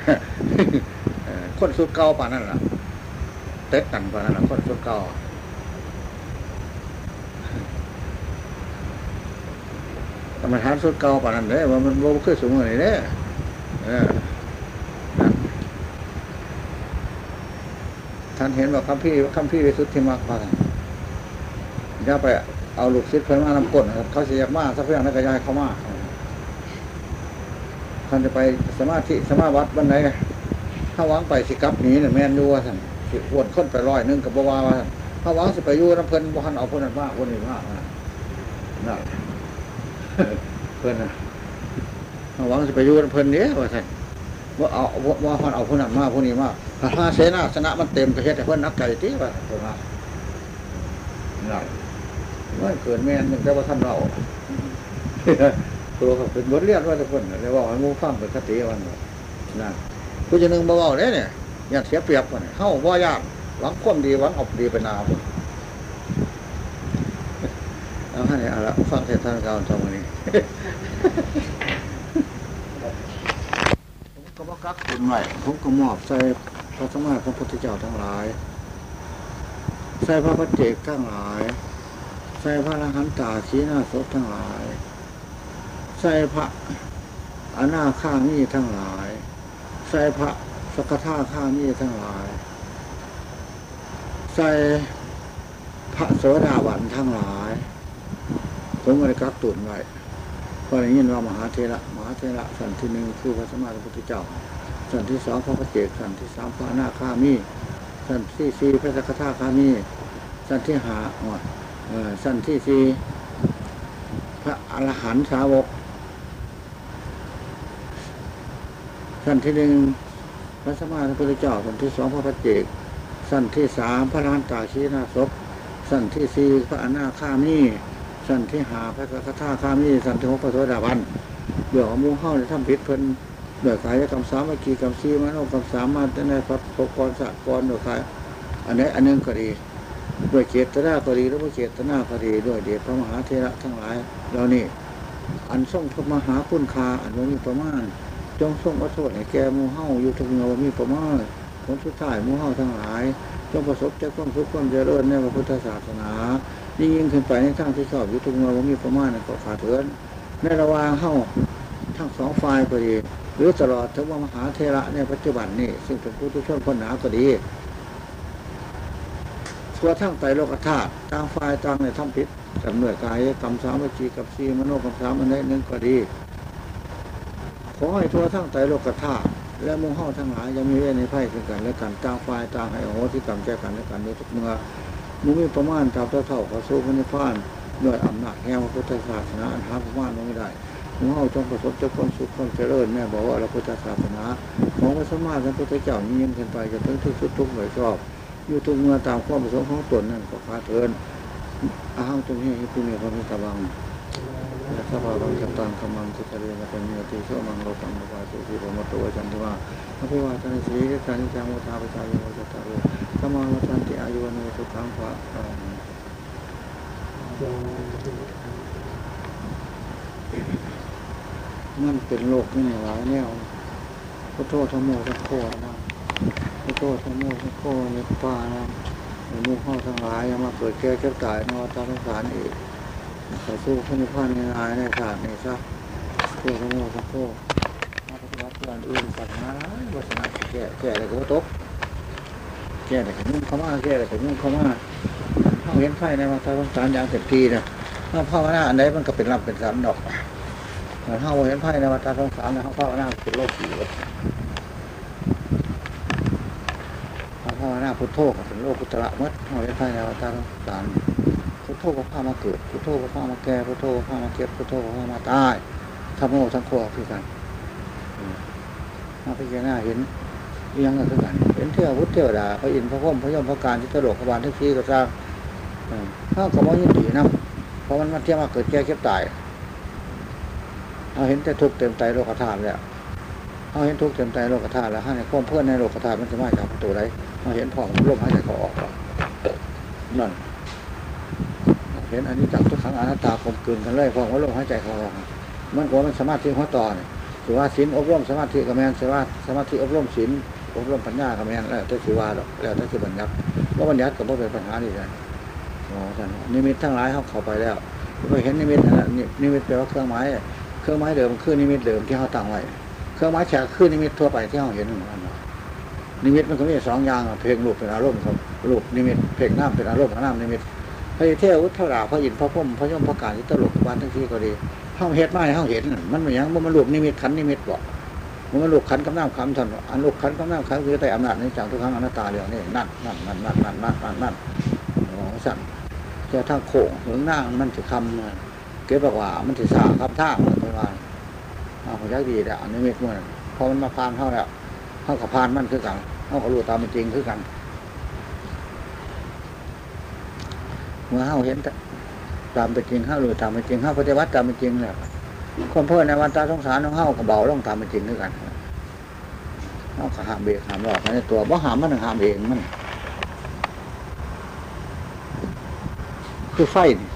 [SPEAKER 1] คนสุดเก่าป่านนั่นแหละเต็ดกันป่านนั่นแหละคนสุดเก่ากรรมฐานสุดเก่าป่านนั้นเด้ว่ามันโบขึ้นสูงเลยเด้เออนั่น ท่านเห็นว่าคำพี่คำพี่วิสุทธิมรรคป่านอย่าไปเอาลูกศิษย์เพิ่นมานำก้นเขาเสียมากถ้าเพื่อนนักกระยายเขามากท่านจะไปสมาธิสมาวัดวันไหนถ้าหวังไปสิกับหนีเนี่ยแม่นยัว่าท่านสิอวนค้นไปร้อยนึงกับบวาว่าท่านถ้าหวังสิไปยู่น้ำเพลินบ่ทันเอาคนนั้นมากคนนี้มากนะนะเพิ่นนะถ้าหวังสิไปยู่น้ำเพลินเนี้ยว่าท่านว่าเอาว่าพันเอาคนนั้นมากคนนี้มาก ถ้าเสนาสนะมันเต็มก็เฮ็ดให้เพิ่อนนักไก่ตีว่าเพิ่นว่าน่ะมันเกิดแม่นหนึ่งแต่ว่าท่านเราตัวเขาเป็นบทเรียนว่าทุกคนเลยว่าให้มูฟังเป็นคติวันนั่นผู้จะนึงบ่เบาเนี่ยเนี่ยอยากเสียเปรียบวันเฮ้าว่ายากหวังความดีหวังออกดีไปนานเอาให้เอาละฟังเทศท่านเก่าทำวันนี้ผมก็มากักตุนไว้ผมก็มอบใส่ พระสมมาพระพุทธเจ้าทั้งหลาย ใส่พระปัจเจกทั้งหลาย ใส่พระอรหันตาชีนาศพทั้งหลาย ใส่พระอนาข้ามีทั้งหลาย ใส่พระสกทาข้ามีทั้งหลาย ใส่พระโสดาบันทั้งหลาย ผมก็ได้กักตุนไว้เพราะอย่างนี้ว่ามหาเทระมหาเทระสันที่หนึ่งคือพระสมมาสัมพุทธเจ้า สันที่สองพระประเจกสันที่สามพระอนาคามีสันที่สี่พระสกทาคามีสันที่หาอ๋อเอ่อสันที่สี่พระอรหันตสาวกสั้นที่หนึ่งพระสมมาสัมพุทธเจ้าสั้นที่สองพระพเจกสั้นที่สามพระรานตาชีนาศพสั้นที่สี่พระอนาคามีสั้นที่หาพระคาถาคามีสั้นที่หกพระโสดาบันเบื่อขอหมูเฮ้าในถ้ำพิษเพิ่น เบื่อกายกรรมสามเมื่อกี้กรรมซีมโนกรรมสามมาแต่ในพระปกรณ์สะกรณ์เบื่อกายอันนี้อันหนึงก็ดีด้วยเจตนาก็ดีหรือว่าเจตนาก็ดีด้วยเดชพระมหาเทระทั้งหลายเหล่านี้อันทรงพระมหาคุณคาอันว่ามีประมาณจงทรงอโทษให้แก่มูเฮาอยู่ทุกเงาว่ามีประมาณผลสุดท้ายมูเฮาทั้งหลายจงประสบจากความสุขความเจริญในพระพุทธศาสนายิ่งยิ่งขึ้นไปในทางที่ชอบอยู่ทุกเงาว่ามีประมาณก็ขาดเถือนในระหว่างเฮาทั้งสองฝ่ายก็ดี หรือตลอดถึงว่ามหาเทระในปัจจุบันนี้ซึ่งเป็นผู้ทุชนคนหนาก็ดีทั่วทั้งไตโลกธาตุต่างฝ่ายต่างในทำผิดกำเนิดกายกรรมสามวิจีกับสีมโนกรรมสามอันใดหนึ่งก็ดีขอให้ทั่วทั้งไตโลกธาตุและมุงห้าทั้งหลายยังมีเวในไพ่คือกันและกันต่างฝ่ายต่างให้อโหสิกรรมแก่กันและกันโดยทุกเมื่อมุมีประมาณตามเท่าเท่าขอสู้พระนิพพานด้วยอำนาจแห่งพระพุทธศาสนาอันหาประมาณไม่ได้ หมุงห้าจงประสบจ้าความสุขความเจริญแม่บอกว่าเราพุทธศาสนาของพระสมมาสัมพุทธเจ้านี้ยิ่งขึ้นไปจนถึงที่สุดทุกหน่วยชอบอยู่ทุกเมื่อตามความประสงค์ของตนนั่นก็คาเทินอาหังจงให้ผู้มีความมีตบังยะถาวาบังคัตังขมังคุตเรนะเป็นยติโสมังโลกังมุปาสุทิโรมตโตวจันติวาอภิวาทนาสีริสานิจังวุฒาปจาโมจตารโรธรรมาวัฏันติอายุวันโนสุขังภะคะ มันเป็นโลกนี่หลายแนวพุทโธธรรมโมสังโฆนะพุทโธธรรมโมสังโฆในป่านะหมู่ข้าทั้งหลายยังมาเกิดแก่เก็บตายในวัฏสงสารอีกขอสู้พระนิพพานง่ายในศาสตร์ในซะเพื่อพระโมสังโฆมาปฏิบัติเพื่อนอื่นศาสนาวัฒนะแก่แก่อะไรก็ตกแก่อะไรก็ยุ่งเข้ามาแก่อะไรก็ยุ่งเข้ามาเขาเห็นไฟในมาทางสารอย่างเต็มที่นะถ้าภาวนาอันใดมันก็เป็นลำเป็นสันดอก เหมือนเขาเห็นไฟในมาทางสารนะเขาภาวนาเป็นโลกผีถ้าภาวนาณาพุทโธกับถึงโลกพุทธะมัดหอยไฟแล้วตาสงสารพุทโธก็พามาเกิดพุทโธก็พามาแก่พุทโธก็พามาเก็บพุทโธก็พามาตายทำโมทั้งโคคือกันมาพิจารณาเห็นเอียงกันคือกัน เห็นเที่ยวพุทธเที่ยวดาพระอินทร์พระพุทธพระยมพระการที่ตลกขบาลทุกทีก็สร้างข้าวกับว่ายินดีนะเพราะมันมาเที่ยวมาเกิดแก่เก็บตาย เราเห็นแต่ทุกข์เต็มใจโลกธาตุแล้วเราเห็นทุกข์เต็มใจโลกธาตุแล้วให้ในความเพื่อนในโลกธาตุมันจะมาจากประตูใดเราเห็นพร้อมลมหายใจเขาออกนั่นเห็นอันนี้จับทุกครั้งอนัตตากลมกลืนกันเลยพร้อมว่าลมหายใจเขาออกมันก็มันสามาธิหัวต่อเนี่ยถือว่าศีลอบรมสมาธิกับแมนถือว่าสมาธิอบรมศีลอบรมปัญญากับแมนแล้วแต่ถือว่าดอกแล้วแต่ถือบัญญัติเพราบัญญัติก็บ่เป็นปัญหานี่เลยอ๋อท่านนิมิตทั้งหลายเขาเข้าไปแล้วไปเห็นนิมิตนะนินิมิตแปลว่าเครื่องไม้ เครื่องไม้เดิมคือนิมิตเดิมที่เขาตั้งไว้ เครื่องไม้แฉกคือนิมิตทั่วไปที่เขาเห็นเหมือนกันนิมิตมันก็มีสองอย่างเพลงรูปเป็นอารมณ์ครับรูปนิมิตเพลงน้ำเป็นอารมณ์น้ำนิมิตพระเทวอุทธราพระอินทร์พระพุทธพระยมพระการที่ตลกบ้านทั้งที่ก็ดีห้าเฮ็ดมาให้ห้าเห็นมันมันเหมือนยังมันลูกนิมิตขันนิมิตบอกมันมันลูกขันกำน้ำคำท่านอันลูกขันกำน้ำคำคือแต่อำนาจในจังทุกครั้งอนัตตาเรื่องนี้นั่นนั่นนั่นนั่นนั่นนั่นนั่นนั่นอ๋อสั่นแค่ทางโค้งถึงหน้ามันถือคำ เก็บบอกว่ามันถือสาคำท่ามันเป็นว่าเอาหัวใจดีแต่อันนิมิตมันพอมันมาพานเข้าแล้วเข้ากับพานมันคือกันเข้ากับรู้ตามเป็นจริงคือกัน เมื่อเฮาเห็นตามเป็นจริงเฮารู้ตามเป็นจริงเฮาปฏิบัติตามเป็นจริงแล้วคนเพื่อในวันตาสงสารของเฮากับเบาลงตามเป็นจริงด้วยกันเฮาก็ห้ามเบรกหามหลอกในตัวบ่หามมันหามเองมัน คือไฟนี่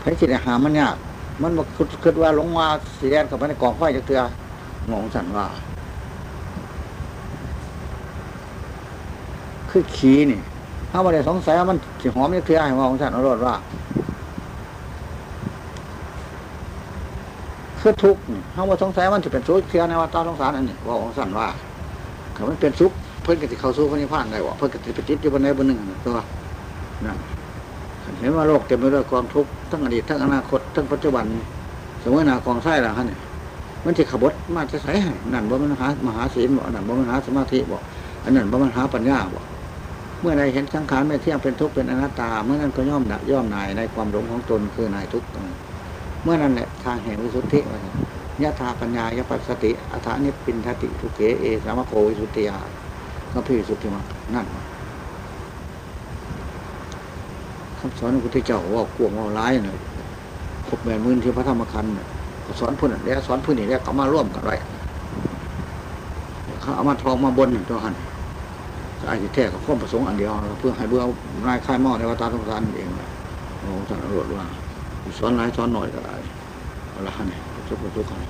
[SPEAKER 1] ไฟจิตหามมันยากมันบอกคิดว่าลงมาสีแดงกับมันในกองไฟจะเตืองงสันว่า คือขี้นี่ถ้าม่ได้สงสัยว่ามันสิหอมนี่คือไอ้หอของท่านอรรถว่าคือทุกข์นี่ถ้าว่าสงสัยมันจะเป็นทุกข์เทียในวัฏสงสารอันนี้ว่าของท่านว่าถ้ามันเป็นทุกข์เพิ่อนก็จะเขาสู่พระนิพพานได้ว่เพิ่อนก็จะไปจิตอยู่บนใดบนหนึ่งตัวนั่น เห็นว่าโลกเต็มไปด้วยความทุกข์ทั้งอดีตทั้งอนาคตทั้งปัจจุบัน สมมตินากองไส้ละฮะเนี่ยมันจะขบฏมาจะใส่ให้นั่นบ่มันหามหาศีลบ่นั่นบ่มันหาสมาธิบ่อันนั้นบ่มันหาปัญญาบ่เมื่อใดเห็นสังขารไม่เที่ยงเป็นทุกข์เป็นอนัตตา เมื่อนั้นก็ย่อมดะย่อมนายในความหลงของตนคือนายทุกข์เมื่อนั้นแหละทางแห่งวิสุทธิยะธาปัญญายปัสสติอัฏฐานิปินทติทุเกเอสามโควิสุทธิยาก็พิสุทธิมานั่น คำสอนของพระพุทธเจ้าว่ากวงว่าร้ายเนี่ยพบแมนมืนที่พระธรรมคันเนี่ยสอนผู้นแล้วสอนผู้นี้แล้วเขามาร่วมกันไว้เขาเอามาทองมาบนตัวหันอาจจะแท้กับข้อประสงค์อันเดียว เพื่อให้เบื่อนายค่ายหม้อในวัฏสงสารเองโอ้ท่านอรวดว่าสอนหลายสอนหน่อยก็ได้เอาละนี่ทุกข์ทุกข์กัน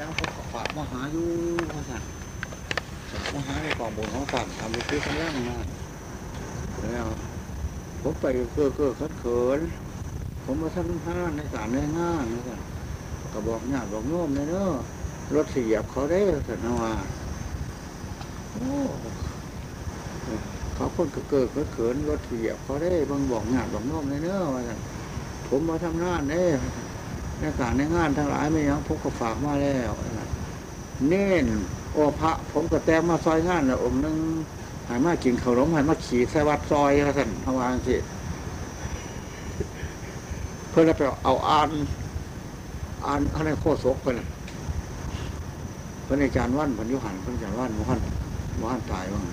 [SPEAKER 1] ยังพบฝากมหาอยู่ว่าสั่น มหาในกองบุญของสั่นทำไปซื้อกำลังมาแล้วผมไปเก้อเก้อเขินเขิน ผมมาทำห้านในสารในงานนะสั่นก็บอกญาติบอกโน้มเลยเนอะรถเสียบเขาได้สันว่าโอ้เขาคนเกิดเขินรถเสียบเขาได้บางบอกงานบอกน้อมในเนื้อว่าผมมาทำงานเน่ในการในงานทั้งหลายไม่ยังพกกระฝากมาแล้วเน่น โอพระ ผมก็แต้มมาซอยงานแล้วองค์นึงหายมากินขนมหายมาขี่ใส่วัดซอยสันทวางสิเพื่อไปเอาอ่านอ่านอะไรโคศกไปนะพระอาจารย์ว่านพันยุหันเพระอาจารย์ว่านว่านว่านตายว่าง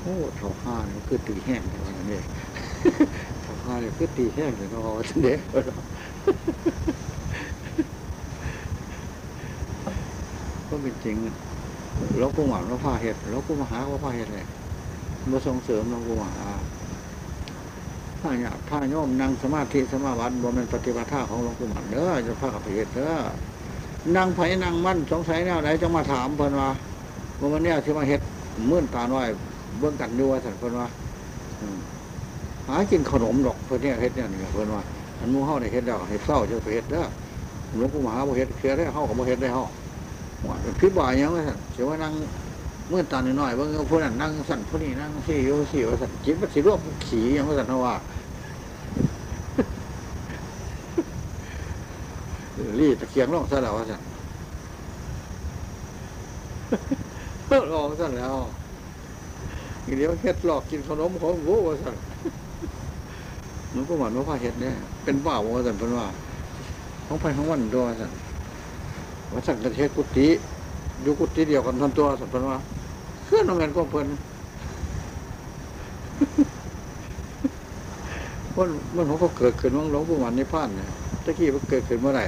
[SPEAKER 1] โอ้เท่าห้าเนี่ยคือตีแห้งแต่วันนี้เท่าห้าเนี่ยคือตีแห้งแต่ก็วันนี้ก็ เป็นจริงเราก็หวังเราพาเหตุเราก็มาหาว่าพาเหตุเลยมาส่งเสริมเราก็หาถ้าอยากถ้าโยมนั่งสมาธิสมาบัติบ่เป็นปฏิบัติท่าของหลวงปู่หมันเด้อจะพากับเหตุเด้อนั่งไผ่นั่งมั่นสงสัยแนวไหนจะมาถามเพิ่นว่าว่ามันเนี่ยที่มาเฮ็ดมื่นตาน้อยเบื้องกันอยู่ว่าสันเพิ่นว่าหากินขนมดอกเพิ่นเนี่ยเฮ็ดเนี่ยนี่เพิ่นว่าอันมูเฮาได้เฮ็ดแล้วเฮ็ดเศร้าจะเฮ็ดเด้อหลวงปู่มหาบ่เฮ็ดเคลียร์ได้เฮาก็บ่เฮ็ดได้เฮา ว่าเป็นพิษบ่อยยังว่าสันสิว่านั่งเมื่นตาน้อยๆเบิ่งผู้นั้นนั่งสั่นผู้นี้นั่งสี่อยู่สี่ว่าสันจิตมันสิรวบขี่ยังว่าสันว่ารีตะเคียงร่องซะแล้วว่าสันลองสั่นแล้วอีเดียวเฮ็ดหลอกกินขนมของโว้ว่าสั่นหลวงพ่อหมันว่าพาเฮ็ดเนี่ยเป็นบ้าว่าสั่นเป็นว่าของไปของวันด้วยสั่น ว่าสั่นกระเทศกุฏิอยู่กุฏิเดียวกันทันตัวสั่นเป็นว่าเคลื่อนเอาเงินก็เพลินมันมันเขาก็เกิดขึ้นว่างหลวงพ่มันในพานเนี่ยตะกี้มันเกิดขึ้นเมื่อไหร่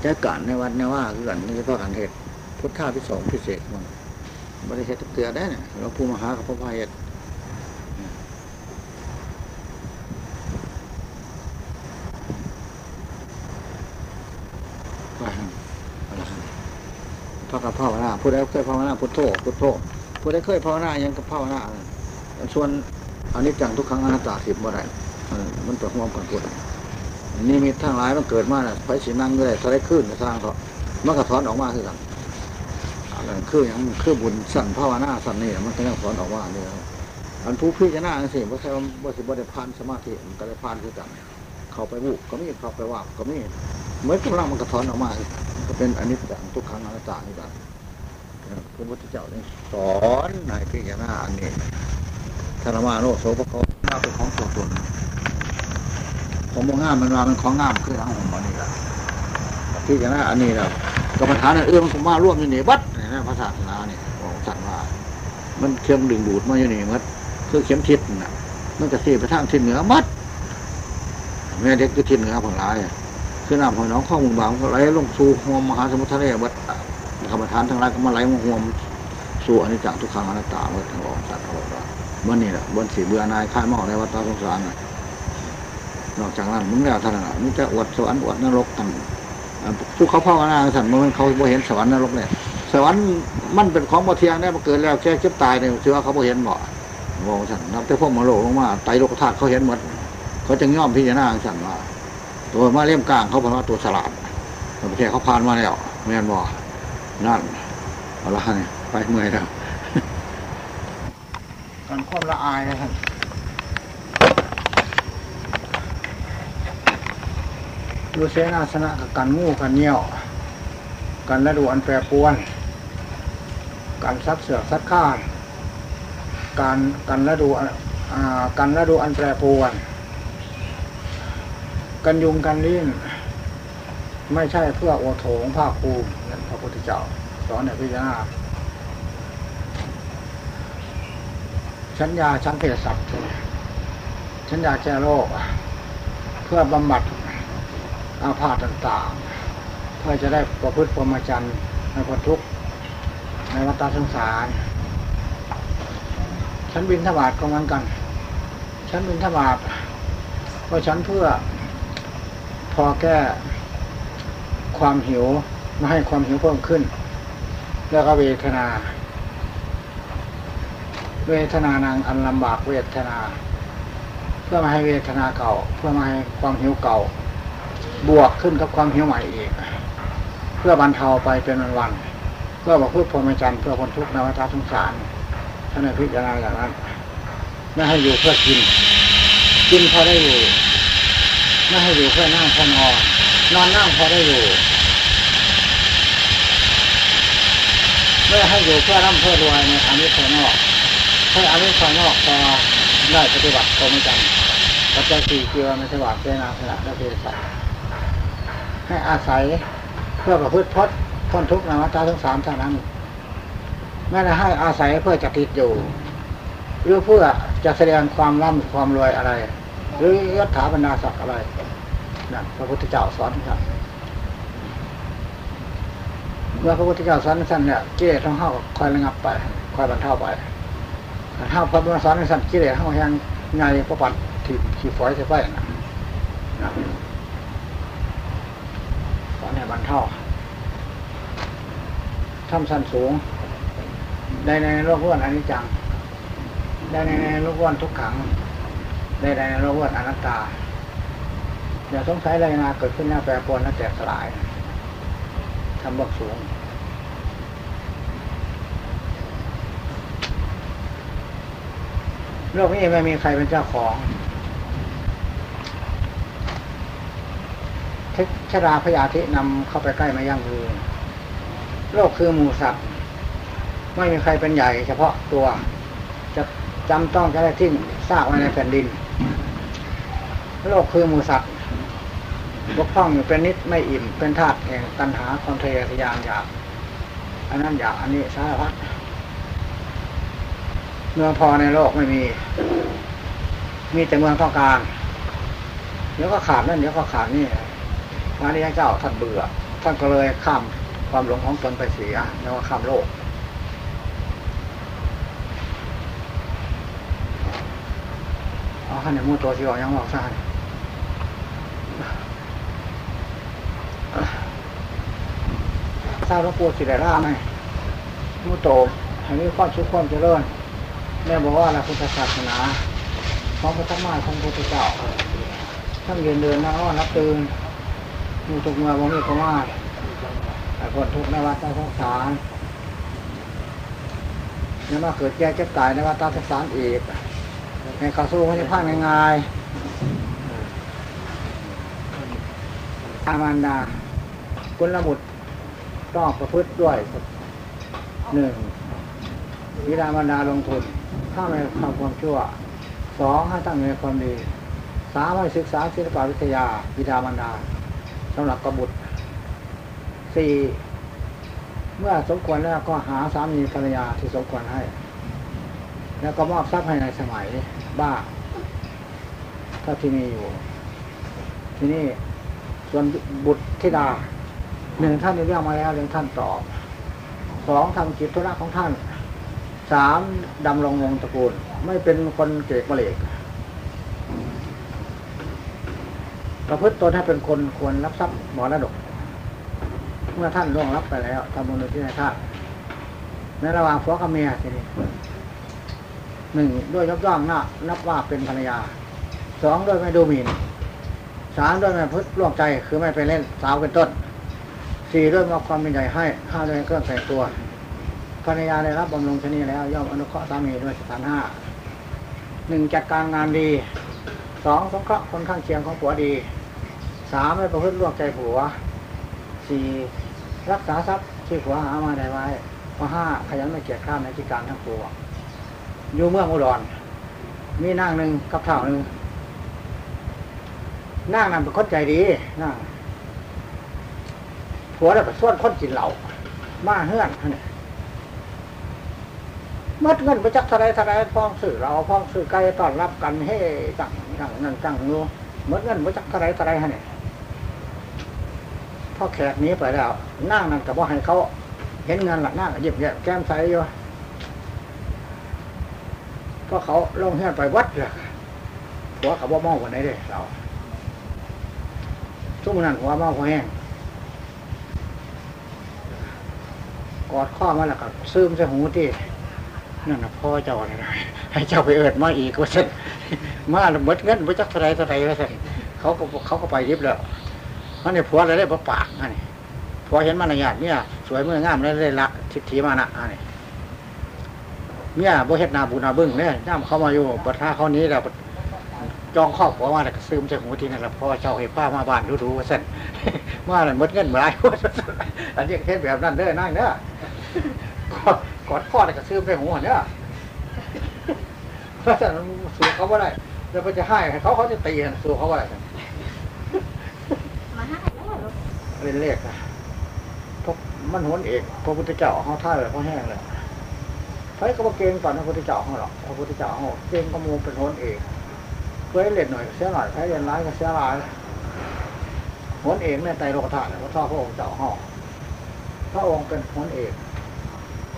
[SPEAKER 1] แก้การในวัดในว่าคือกันนี่เฉพาการเทศพุทธาพิสงฆ์พิเศษมันบริเทศเตือได้เนี่ยหลวงปู่มหากับพระพายเฮ็ดไปครับเอาละครับ พระกับภาวนาผู้ใดเคยภาวนาพุทโธพุทโธผู้ใดเคยภาวนายังกับภาวนาส่วนอันนี้จังทุกครั้งอนัตตาสิบบ่ได้เออมันตัวห่วงกันพูดนี่มีทั้งหลายมันเกิดมาน่ะไฟสีนั่งด้วยทะเลขึ้นสร้างเถอะมันก็ถอนออกมาคือกันนนั้นคืออย่างคือบุญสั่นภาวนาสั่นนี่มันก็ยังถอนออกมาเนี่ยอันผู้พิจารณาสิว่าแค่ว่าสิบ่ได้ผ่านสมาธิมันก็ได้ผ่านคือกัน เข้าไปบุกก็มีเข้าไปว่าก็มีเหมือกำลังมันก็ถอนออกมาคือ ก็เป็นอันนี้จังทุกครั้งอนัตตานี่กันพระพุทธเจ้านี่สอนในพิจารณาอันนี้ธรรมาโนโสภเขามาเป็นของตัวตนของมงามมันมามันของงามคือทั้งของมันนี่แหละที่จะน่าอันนี้แล้วกรรมฐานอันอื่นมันมาร่วมอยู่นี่บัดนี่นะพระศาสนาเนี่ยของสัตว่า มันเชื่อมดึงดูดมาอยู่นี่มัดคือเข็มทิศน่ะมันจะเสียไปทางทิศเหนือมัดแม่เด็กคือทิศเหนือผลร้ายอะ คือน้ำของน้องข้อมูลบางไหลลงสู่ห่วมมหาสมุทรทะเลบัดกรรมฐานทั้งหลายก็มาไหลมาห่วมสู่อนิจจังทุกขังอนัตตาเมื่อทั้งออกสัตว์ออกว่าเมื่อนี่แหละบนสีเบื่อนายค่ายหมอกในวัดตาสงสารนอกจากนั้นมึงแล้วท่านน่ะมึงจะอวดสวรรค์อวดนรกกันผู้เขาพ่อกันนาสันมันเขาบ่เห็นสวรรค์นรกเนี่ยสวรรค์มันเป็นของบ่เทียงได้มาเกิดแล้วแค่เจ็บตายเนี่ยถือว่าเขาบ่เห็นบ่มองสันนับแต่พวกมโลกลงมาไตโลกธาตุเขาเห็นหมดเขาจึงย่อมพิจารณาสันว่า ตัวมาเลี่ยมกลางเขาบอกว่าตัวฉลาดต่ประเทศเขาผ่านมาแล้วไม่นบ่นั่นเอาละเนี่ยไปเมื่อยแล้วการความละอายนะครับดูเสนาสนะกับกันงูกันเงี้ยวกันระดูอันแปรปรวน การซักเสือกซักข้ามการกันระดูอันอ่ากันระดูอันแปรปรวน กันยุงกันลิ้นไม่ใช่เพื่อโอโถงภาคภูมินั่นพระพุทธเจ้าสอนในพิจารณาฉันยาชั้นเภสัชฉันยาแก้โรคเพื่อบำบัดอาพาธต่างๆ เพื่อจะได้ประพฤติพรหมจรรย์ในพ้นทุกข์ในวัฏสงสารฉันบินทบาทก็เหมือนกันฉันบินทบาทเพราะฉันเพื่อ พอแก้ความหิวไม่ให้ความหิวเพิ่มขึ้น แล้วก็เวทนา เวทนานางอันลำบากเวทนา เพื่อมาให้เวทนาเก่า เพื่อมาให้ความหิวเก่า บวกขึ้นกับความหิวใหม่อีก เพื่อบรรเทาไปเป็นวันๆเพื่อบอกพูดพรหมจรรย์เพื่อคนทุกข์ในวัฏสงสารท่านในพิจารณาอย่างนั้นไม่ให้อยู่เพื่อกิน กินพอได้อยู่ ไม่ให้อยู่เพื่อนั่งเพื่อนอนนอนนั่งพอได้อยู่ไม่ให้อยู่เพื่อร่ำเพื่อรวยในอามิสนอกให้อามิสนอกพอได้ปฏิบัติพรหมจรรย์ปัจจัยสี่เกลือไม่สวัสดิ์เจนาขณะและเภสัชให้อาศัยเพื่อประพฤติพจน์พ้นทุกข์ในวัฏสงสารเท่านั้นไม่ได้ให้อาศัยเพื่อจะติดอยู่ หรือเพื่อจะแสดงความร่ำความรวยอะไร หรือยศถาบรรดาศักดิ์อะไรนั่นพระพุทธเจ้าสอนครับเมื่อพระพุทธเจ้าสอนสั้นเนี่ยกิเลสของเฮาคอยระงับไปคอยบรรเทาไปถ้าพระพุทธสอนสั้นกิเลสเฮายังไงประปัดที่ที่ฝอยใส่ไฟนะนะสอนให้บรรเทาทำสั้นสูง ได้ในโลกล้วนอนิจจัง ได้ในโลกล้วนทุกขัง ได้ในโลกล้วนอนัตตาอย่าสงสัยอะไรนาเกิดขึ้นหน้าแปรปรวนและแตกสลายทำบักสูงโลกนี้ไม่มีใครเป็นเจ้าของชราพยาธินำเข้าไปใกล้ไม่ยั่งยืนโลกคือหมูสัตว์ ไม่มีใครเป็นใหญ่เฉพาะตัว จะจำต้องจะได้ทิ้งซากไว้ในแผ่นดิน โลกคือมูสัตว์บกพร่องอยู่เป็นนิดไม่อิ่ม เป็นธาตุแห่งตัณหาความทะเยอทะยานอยากอันนั้นอยากอันนี้สารพัดเมืองพอในโลกไม่มี มีแต่เมืองต้องการ เดี๋ยวก็ขาดนั่นเดี๋ยวก็ขาดนี่พระนิยเจ้าท่านเบื่อ ท่านก็เลยข้ามความหลงของตนไปเสียแล้วก็ข้ามโลก เอาขันในมูตัวที่ออกยังบอกซ่ นทราบหลวงปู่สิได้ร่าไหมมูโตให้มีความชุกความเจริญแม่บอกว่าเราพุทธศาสนาของพระธรรมะของพระพุทธเจ้าทั้งยืนเดินนั่งนอนรับตื่นมูทุกเมื่อบ่มีประมาทแต่คนทุกในวัฏสงสารแล้วมาเกิดแก่เจ็บตายในวัฏสงสารอีกให้าสู้เขาจะพลาดง่ายๆอามันดา คุละบุตรต้องประพฤติด้วยหนึ่งวิดามันดาลงทุน ถ้าไม่ทำความชั่วสองให้ตั้งในความดีสามให้ศึกษาศิลปวิทยาวิดามันดาสำหรับกบุตรสี่เมื่อสมควรแล้วก็หาสามีภรรยาที่สมควรให้ แล้วก็มอบทรัพย์ให้ในสมัยบ้าถ้าที่มีอยู่ ที่นี่ส่วนบุตรธิดา หนึ่งท่านได้เรื่องมาแล้วเรื่งท่านตอบสองทำกิจธุระของท่านสามดำรงวงตระกูล ไม่เป็นคนเกกเหลกประพฤติตนให้เป็นคนควรรับทรัพย์หมอระดก เมื่อท่านล่วงรับไปแล้วทำบุญที่ในท่านในระหว่างผัวกับเมียทีนี้หนึ่งด้วยยกย่องหน้านับว่าเป็นภรรยาสองด้วยไม่ดูหมิ่นสามด้วยไม่พึ่งล่วงใจคือไม่ไปเล่นสาวเป็นต้น สี่ด้วยมอบความเป็นใหญ่ให้ห้าด้วยเครื่องแต่งตัวภรรยาได้รับบำรุงชนีแล้ว ย่อมอนุเคราะห์สามีด้วยสถานห้าหนึ่งจัดการงานดีสองสงเคราะห์คนข้างเคียงของผัวดีสามไม่ประพฤติล่วงใจผัวสี่รักษาทรัพย์ที่ผัวหามาได้ไว้ข้อห้าขยันไม่เกียจข้ามในกิจการทั้งปวงอยู่เมืองอุดรมีนางหนึ่งกับเท่าหนึ่งนางนั้นเป็นคนใจดีนาง ผัวได้ไปส่วนคนกินเหล้ามาเฮือนเนี่ยมัดเงินไปจักท่าไรเท่าไรพ้องสื่อเราพ้องสื่อไกลตอนรับกันเฮ้จังจังนั่นจังงูมัดเงินไปจักท่าไรเท่าไรฮะเนี่ยพอแขกนี้ไปแล้วนั่งนั่นกับว่าให้เขา เห็นเงินหลักนั่งหยิบแยบแก้มใสอยู่ก็เขาลงเฮือนไปวัดเลยหัวเขาบ่เมาวันไหนเด้เราทุกมันนั้นหัวเมาหัวแห้ง อดข้อมาแล้วก็ซึมใส่หูที่นั่นนะพ่อเจ้าอะไรให้เจ้าไปเอิดมาอีกว่าเส้นมาแล้วหมดเงินไปจักเท่าไรเท่าไรว่าเส้นเขาก็เขาก็ไปยิบแล้วมันเนี่ยผัวอะไรได้ปากอันนี้พอเห็นมารยาทเนี่ยสวยเมื่องามแล้วได้ละทิฏฐิมานะอันนี้เนี่ยบ่เฮ็ดนาบุญนาบึ้งเนี่ยย่ำเข้ามาอยู่บัดท่าเขานี้แล้วจองครอบครัวมาแล้วก็ซึมใส่หูทีนั่นแหละพ่อเจ้าให้ป้ามาบ้านดูๆว่าซั่นมาแล้วหมดเงินหมดหลายว่าซั่นอันนี้เฮ็ดแบบนั้นเด้อนั่งเด้อ กอดพ่อแล้วก็ซึมใส่หูหั่นเด้อเพราะฉะนั้นสู้เขาบ่ได้แล้วมันจะให้ให้เขาเขาจะตีกันสู้เขาบ่ได้เป็นเลขนะพวกมันโหนเอกพระพุทธเจ้าเขาท่าเลยเขาแห้งเลยใครก็มาเก่งก่อนพระพุทธเจ้าของเราพระพุทธเจ้าของเก่งก็มูเป็นโหนเองเพื่อให้เล่นหน่อยเสียหน่อยใครเรียนร้ายก็เสียร้ายโหนเองในไตรโลกธาตุพระชอบพระองค์เจ้าห้องพระองค์เป็นโหนเอก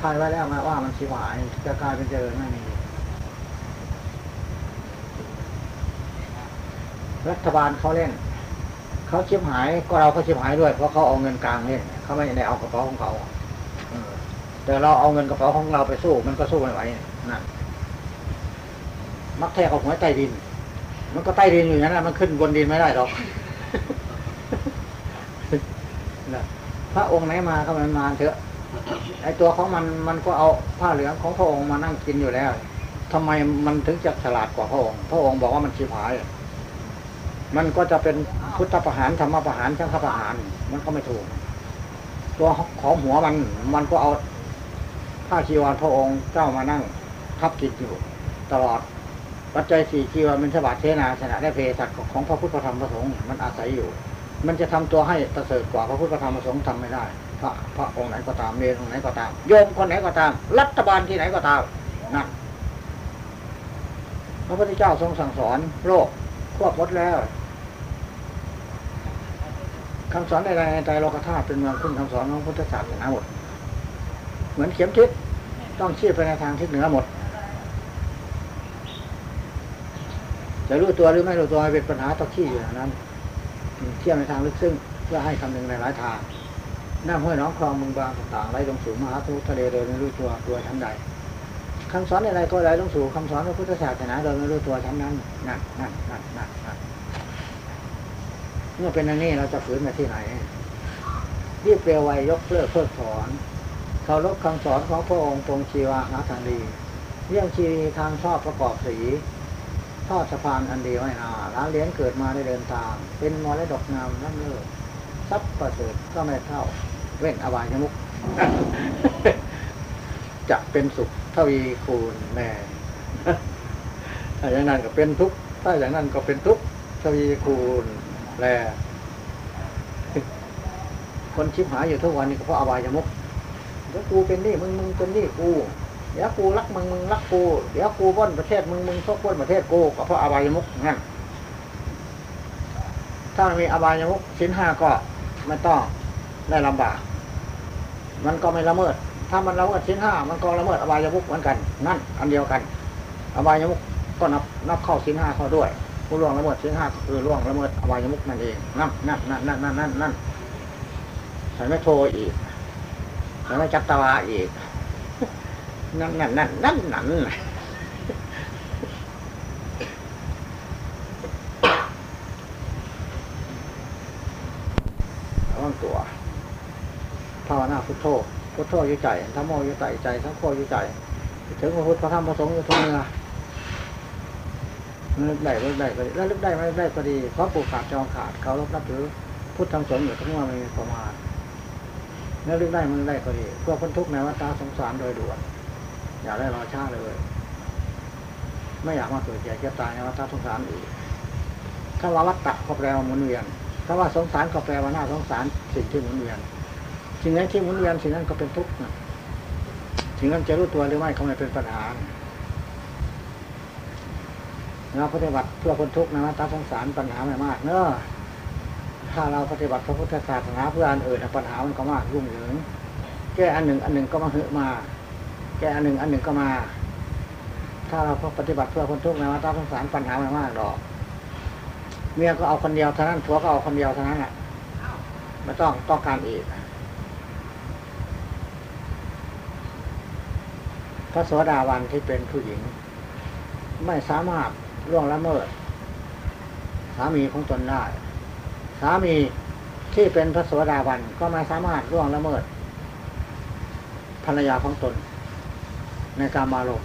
[SPEAKER 1] ทายไว้แล้วมาว่ามันชิบหาย จะกลายเป็นเจริญไม่มี รัฐบาลเขาเล่น เขาชิบหายก็เราก็ชิบหายด้วย เพราะเขาเอาเงินกลางเล่นเขาไม่ได้เอากระเป๋าของเขาแต่เราเอาเงินกระเป๋าของเราไปสู้ มันก็สู้ไม่ไหวนั่นมักแท้กับหัวใต้ดิน มันก็ใต้ดินอยู่อย่างนั้นมันขึ้นบนดินไม่ได้หรอกพระองค์ไหนมาก็มันมาเถอะ ไอตัวของมันมันก็เอาผ้าเหลืองของพระองค์มานั่งกินอยู่แล้วทำไมมันถึงจะฉลาดกว่าพระองค์ พระองค์บอกว่ามันชีพหาย มันก็จะเป็นพุทธประหารธรรมประหารชังฆประหาร มันก็ไม่ถูก ตัวของหัวมันมันก็เอาผ้าจีวรพระองค์เจ้ามานั่งทับกิจอยู่ ตลอดปัจจัยสี่จีวรเป็นฉบับเทนาชนะได้เพศัตของพระพุทธธรรมประสงค์มันอาศัยอยู่ มันจะทำตัวให้ประเสริฐกว่าพระพุทธธรรมประสงค์ทำไม่ได้ พระพระองค์ไหนก็ตามเนรองค์ไหนก็ตาม โยมคนไหนก็ตาม รัฐบาลที่ไหนก็ตามนั่นพระพุทธเจ้าทรงสั่งสอนโลกควบหมดแล้วคำสอนใดๆในใจโลกธาตุเป็นเมืองขึ้นคำสอนของพุทธศาสนาหมด เหมือนเข็มทิศต้องชี้ไปในทางทิศเหนือหมด จะรู้ตัวหรือไม่รู้ตัวเป็นปัญหาต้องขี้อยู่นั้น เที่ยวในทางลึกซึ้งเพื่อให้คำนึงในหลายทาง น้ำห้วยน้องคลองเมืองบางต่างๆไหลลงสู่มหาสมุทรทะเลโดยไม่รู้ตัวตัวชั้นใดคำสอนอะไรก็ไหลลงสู่คำสอนพระพุทธศาสนาโดยไม่รู้ตัวชั้นนั้นนั่นนั่นนั่นนั่นนั่นเมื่อเป็นอันนี้เราจะฝืนมาที่ไหนรีบเปลวไวยกเลิกเพิกถอนเคารพคำสอนของพระองค์ตรงชีวะนาทานดีเรื่องชีวิตทางชอบประกอบสีทอดสะพานอันดีไว้นาล้างเลี้ยงเกิดมาได้เดินตามเป็นมรดกงามนั่นเลิศทรัพย์ประเสริฐก็ไม่เท่า เว้นอบายมุกจะเป็นสุขทวีคูณแน่ถ้าอย่างนั้นก็เป็นทุกข์ถ้าอย่างนั้นก็เป็นทุกข์ทวีคูณแลคนชิบหายอยู่ทุกวันนี้ก็เพราะอบายมุกเดี๋ยวกูเป็นนี่มึงมึงเป็นนี่กูเดี๋ยวกูรักมึงมึงรักกูเดี๋ยวกูบ้นประเทศมึงมึงชกบ้นประเทศกูก็เพราะอบายมุกงั้นถ้ามีอบายมุกชิ้นห้าก็ไม่ต้องได้ลำบาก มันก็ไม่ละเมิด ถ้ามันละเมิดชิ้นห้ามันก็ละเมิดอบายมุกเหมือนกัน นั่น อันเดียวกัน อบายมุกก็นับนับเข้าชิ้นห้าเข้าด้วย ผู้ล่วงละเมิดชิ้นห้าก็คือล่วงละเมิดอบายมุกนั่นเองนั่นนั่นนั่นนั่นนั่นนั่นนั่นใส่ไม่โทรอีกใส่ไม่จับตาวาอีกนั่นนั่นนั่นนั่นนั่น ระวังตัว ภาวนาพุทโธพุทโธอยู่ใจธรรมโมอยู่ใจใจทั้งโคอยู่ใจถึงพระพุทธพระธรรมพระสงฆ์อยู่ทุกเมื่อนึกได้นึกได้ก็ดีแล้วนึกได้ไม่ได้ก็ดีเพราะปลูกขาดจองขาดเขารบนับถือพุทธธรรมสงฆ์อยู่ทุกเมื่อไม่มีประมาณแล้วนึกได้มันได้ก็ดี เพื่อพ้นทุกข์ในวัฏสงสารโดยด่วนอย่าได้รอช้าเลย ไม่อยากมาเกิดแก่เจ็บตายในวัฏสงสารอีกถ้าว่าวัฏฏะก็แปลว่าหมุนเวียนถ้าว่าสงสารก็แปลว่าหน้าสงสารสิ่งที่หมุนเวียน สิ่งไหนที่หมุนเวียนสิ่งนั้นก็เป็นทุกข์นะสิ่งนั้นจะรู้ตัวหรือไม่ก็ไม่เป็นปัญหาเราปฏิบัติเพื่อคนทุกข์นะตาสงสารปัญหาไม่มากเนอะถ้าเราปฏิบัติพระพุทธศาสนาเพื่ออันอื่นปัญหามันก็มากยุ่งเหยิงแก้อันหนึ่งอันหนึ่งก็มาเหอะมา แก้อันหนึ่งอันหนึ่งก็มา ถ้าเราปฏิบัติเพื่อคนทุกข์นะตาสงสารปัญหาไม่มากหรอก เมียก็เอาคนเดียวเท่านั้นผัวก็เอาคนเดียวเท่านั้นแหละไม่ต้องต้องการอีก ระโสดาวันที่เป็นผู้หญิง ไม่สามารถล่วงละเมิด สามีของตนได้ สามีที่เป็นพระโสดาวันก็ไม่สามารถล่วงละเมิด ภรรยาของตน ในการมาลง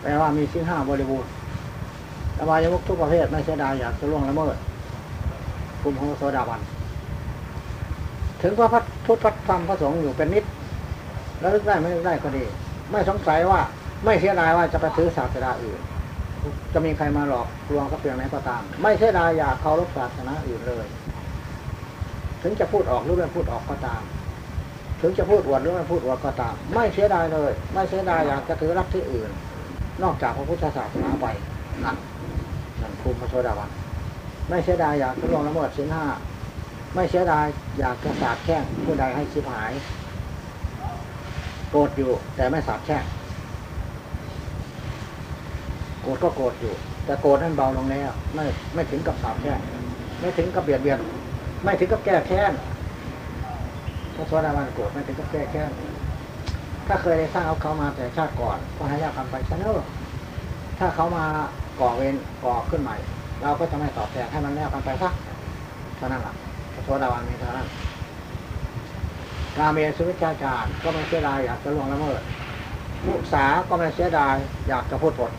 [SPEAKER 1] แปลว่ามีสิ้นห้าบริบูรณ์อบายมุกทุกประเภทไม่เสียดายอยากจะล่วงละเมิดภูมิของพระโสดาวัน ถึงพระพุทธธรรมพระสงฆ์อยู่เป็นนิด แล้วได้ไม่ได้ก็ดี ไม่สงสัยว่าไม่เสียดายว่าจะไปถือศาสนาอื่น จะมีใครมาหลอกลวงก็เพียงไหนก็ตาม ไม่เสียดายอยากเคารพศาสนาอื่นเลย ถึงจะพูดออกหรือไม่พูดออกก็ตาม ถึงจะพูดอวดหรือไม่พูดอวดก็ตาม ไม่เสียดายเลย ไม่เสียดายอยากจะถือรักที่อื่น นอกจากพระพุทธศาสนาไปนั่นนั่นภูมิพระโสดาบันไม่เสียดายอยากจะลวงละเมิดสินห้าไม่เสียดายอยากจะสาดแช่งผู้ใดให้ชิบหาย โกรธอยู่ แต่ไม่สาบแช่งโกรธก็โกรธอยู่ แต่โกรธนั้นเบาลงแล้ว ไม่ไม่ถึงกับสาบแช่งไม่ถึงกับเบียดเบียนไม่ถึงกับแก้แค้นพระโสดาบันโกรธไม่ถึงกับแก้แค้นถ้าเคยได้สร้างเอาเขามาแต่ชาติก่อนก็ให้ยากกันไปซะเนอะถ้าเขามาก่อเวรก่อขึ้นใหม่ เราก็จะไม่ตอบแทนให้มันแล้วกันไปสักเท่านั้นแหละพระโสดาบันมีเท่านั้น กาเมสุวิชาจารก็ไม่เสียดายอยากจะล่วงละเมิดมุสาก็ไม่เสียดายอยากจะพูดปด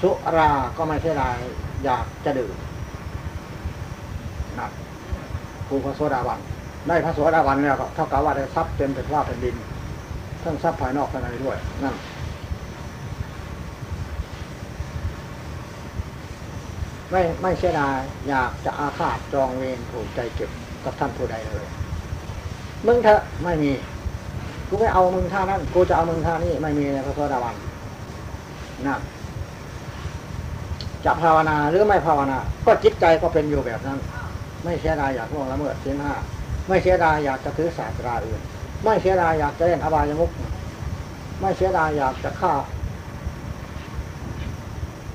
[SPEAKER 1] สุรา ก็ไม่เสียดายอยากจะดื่มนะภูพระโสดาบัน
[SPEAKER 4] ได้พระโสดาบันเนี่ยก็เท่ากับว่าได้ทรัพย์เต็มเป็นว่าเป็นดิน ทั้งทรัพย์ภายนอกภายในด้วย นั่นไม่ไม่เสียดายอยากจะอาฆาตจองเวรผูกใจเก็บกับท่านผู้ใดเลย มึงเถอะไม่มี กูไม่เอามึงท่านั้น กูจะเอามึงท่านี้ไม่มีในพระโสดาบันนั่นจะภาวนาหรือไม่ภาวนา ก็จิตใจก็เป็นอยู่แบบนั้น ไม่เสียดายอยากล่วงละเมิดศีลห้าไม่เสียดายอยากจะถือศาสตราอื่น ไม่เสียดายอยากจะเล่นอบายมุกไม่เสียดายอยากจะฆ่า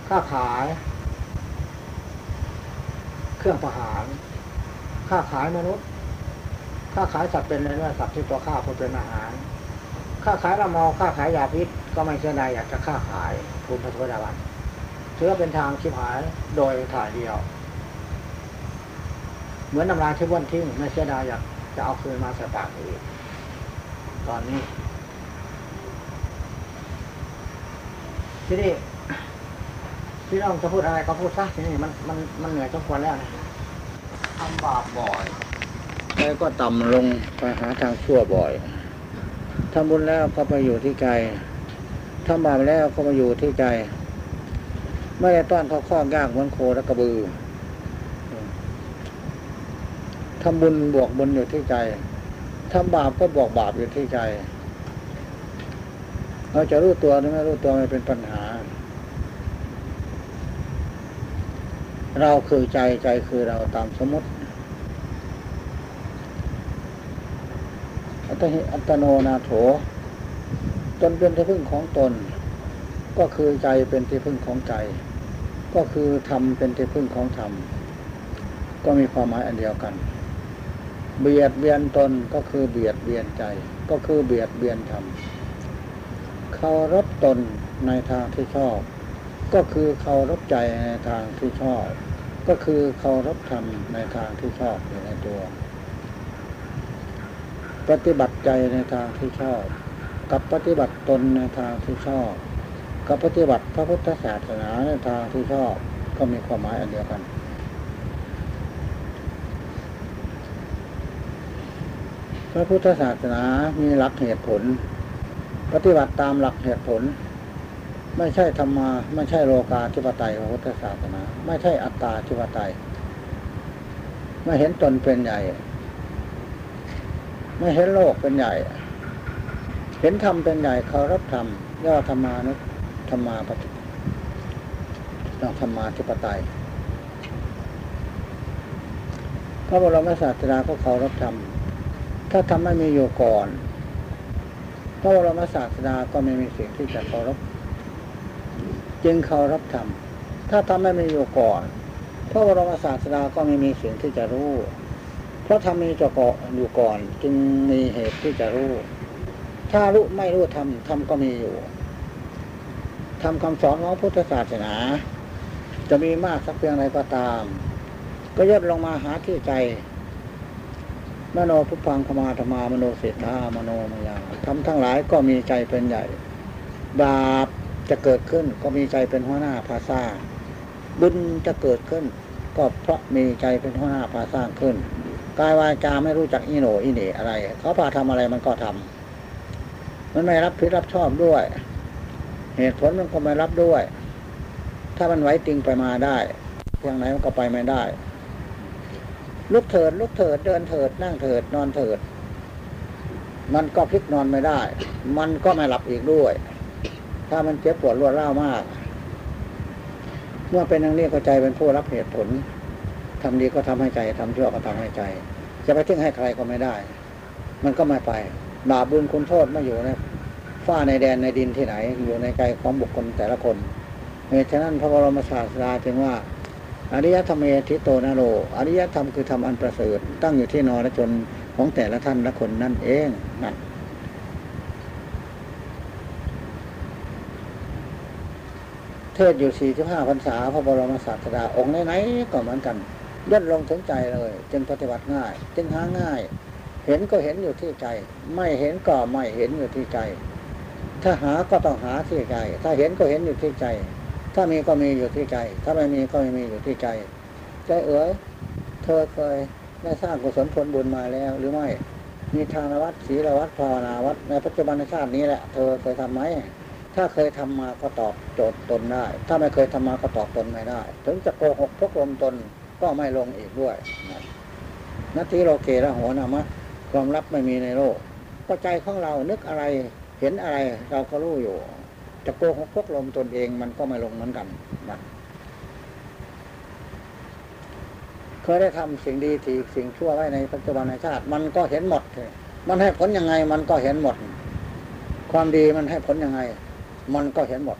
[SPEAKER 4] ฆ่าขาย เครื่องประหาร ค่าขายมนุษย์ ค่าขายสัตว์เป็นในเนื้อสัตว์ที่ตัวฆ่าเพื่อเป็นอาหารค่าขายละมาค่าขายยาพิษก็ไม่เสียดายอยากจะค่าขายภูมิพระโสดาบันถือว่าเป็นทางชิบหายโดยถ่ายเดียว เหมือนน้ำลายที่บ้วนทิ้งไม่เสียดายอยากจะเอาคืนมาใส่ปากอีกตอนนี้ ที่นี่พี่น้องจะพูดอะไรก็พูดซะที่นี่มันมันมันเหนื่อยจนควรแล้วนะ
[SPEAKER 1] ทำบาปบ่อย แต่ก็ต่ำลงไปหาทางชั่วบ่อยทำบุญแล้วก็ไปอยู่ที่ใจทำบาปแล้วก็มาอยู่ที่ใจ ไม่ได้ต้อนเขาข้อยากเหมือนโคและกระบือทำบุญบวกบุญอยู่ที่ใจทำบาปก็บวกบาปอยู่ที่ใจ เราจะรู้ตัวหรือไม่รู้ตัวไม่เป็นปัญหา เราคือใจใจคือเราตามสมมติ ตหิอัตโนนาโถ ตนเป็นที่พึ่งของตน ก็คือใจเป็นที่พึ่งของใจ ก็คือธรรมเป็นที่พึ่งของธรรม ก็มีความหมายอันเดียวกัน เบียดเบียนตนก็คือเบียดเบียนใจ ก็คือเบียดเบียนธรรมเคารพตนในทางที่ชอบ ก็คือเคารพใจในทางที่ชอบ ก็คือเคารพธรรมในทางที่ชอบอยู่ในตัว ปฏิบัติใจในทางที่ชอบ กับปฏิบัติตนในทางที่ชอบ กับปฏิบัติพระพุทธศาสนาในทางที่ชอบ ก็มีความหมายอันเดียวกัน พระพุทธศาสนามีหลักเหตุผล ปฏิบัติตามหลักเหตุผล ไม่ใช่ธรรมา ไม่ใช่โลกาธิปไตยพระพุทธศาสนา ไม่ใช่อัตตาธิปไตยไม่เห็นตนเป็นใหญ่ ไม่เห็นโลกเป็นใหญ่ เห็นธรรมเป็นใหญ่เคารพธรรมย่อธรรมานุธรรมาปฏินอกธรรมาธิปไตยพระบรมศาสดาก็เคารพธรรม ถ้าธรรมไม่มีอยู่ก่อน พระบรมศาสดาก็ไม่มีสิ่งที่จะเคารพ จึงเคารพธรรม ถ้าธรรมไม่มีอยู่ก่อน พระบรมศาสดาก็ไม่มีสิ่งที่จะรู้ ราะธรรมมีจะเกาะอยู่ก่อน จึงมีเหตุที่จะรู้ ถ้ารู้ไม่รู้ธรรมธรรมก็มีอยู่ทำคำสอนของพุทธศาสนา จะมีมากสักเพียงไรก็ตาม ก็ย่นลงมาหาที่ใจมโนพุพังขมาธรรมามโนเศรษฐามโนมยาทำทั้งหลายก็มีใจเป็นใหญ่ บาปจะเกิดขึ้นก็มีใจเป็นหัวหน้าพาซาบุญจะเกิดขึ้น ก็เพราะมีใจเป็นหัวหน้าพาสร้างขึ้น กายวาจาไม่รู้จักอีโหนอีเหนอะไรเขาพาทำอะไรมันก็ทำมันไม่รับผิดรับชอบด้วย เหตุผลมันก็ไม่รับด้วย ถ้ามันไหวติงไปมาได้เพียงไหนมันก็ไปไม่ได้ ลุกเถิด ลุกเถิดเดินเถิด นั่งเถิด นอนเถิด มันก็พลิกนอนไม่ได้ มันก็ไม่หลับอีกด้วย ถ้ามันเจ็บปวดรวดร้าวมาก เมื่อเป็นอย่างนี้ก็ใจเป็นผู้รับเหตุผล ทำดีก็ทำให้ใจทำชั่วก็ทำให้ใจ จะไปทิ้งให้ใครก็ไม่ได้ มันก็ไม่ไป บาปบุญคุณโทษไม่อยู่ในฟ้าในแดนในดินที่ไหน อยู่ในใจของบุคคลแต่ละคนเหตุฉะนั้นพระบรมศาสดาจึงว่า อริยธรรมเอทิโตนาโรอริยธรรมคือธรรมอันประเสริฐตั้งอยู่ที่นอและชนของแต่ละท่านละคนนั่นเองนั่นเทศอยู่สี่สิบห้าพรรษาพระบรมศาสดาองค์ไหนๆก็เหมือนกัน ย่นลงถึงใจเลย จึงปฏิบัติง่าย จึงหาง่าย เห็นก็เห็นอยู่ที่ใจ ไม่เห็นก็ไม่เห็นอยู่ที่ใจ ถ้าหาก็ต้องหาที่ใจ ถ้าเห็นก็เห็นอยู่ที่ใจ ถ้ามีก็มีอยู่ที่ใจ ถ้าไม่มีก็ไม่มีอยู่ที่ใจใจเอ๋ยเธอเคยได้สร้างกุศลผลบุญมาแล้ว หรือไม่ มีทานวัดศีลวัดภาวนาวัดในปัจจุบันชาตินี้แหละ เธอเคยทำไหมถ้าเคยทำมาก็ตอบโจทย์ตนได้ ถ้าไม่เคยทำมาก็ตอบตนไม่ได้ ถึงจะโกหกพกลมตน ก็ไม่ลงอีกด้วยนะนาทีโลเกระหัวนามะความลับไม่มีในโลกก็ใจของเรานึกอะไรเห็นอะไรเราก็รู้อยู่ จะโกหกพกลมตนเองมันก็ไม่ลงเหมือนกันนะเคยได้ทำสิ่งดีที่สิ่งชั่วไว้ในปัจจุบันในชาติ มันก็เห็นหมด มันให้ผลยังไงมันก็เห็นหมด ความดีมันให้ผลยังไง มันก็เห็นหมด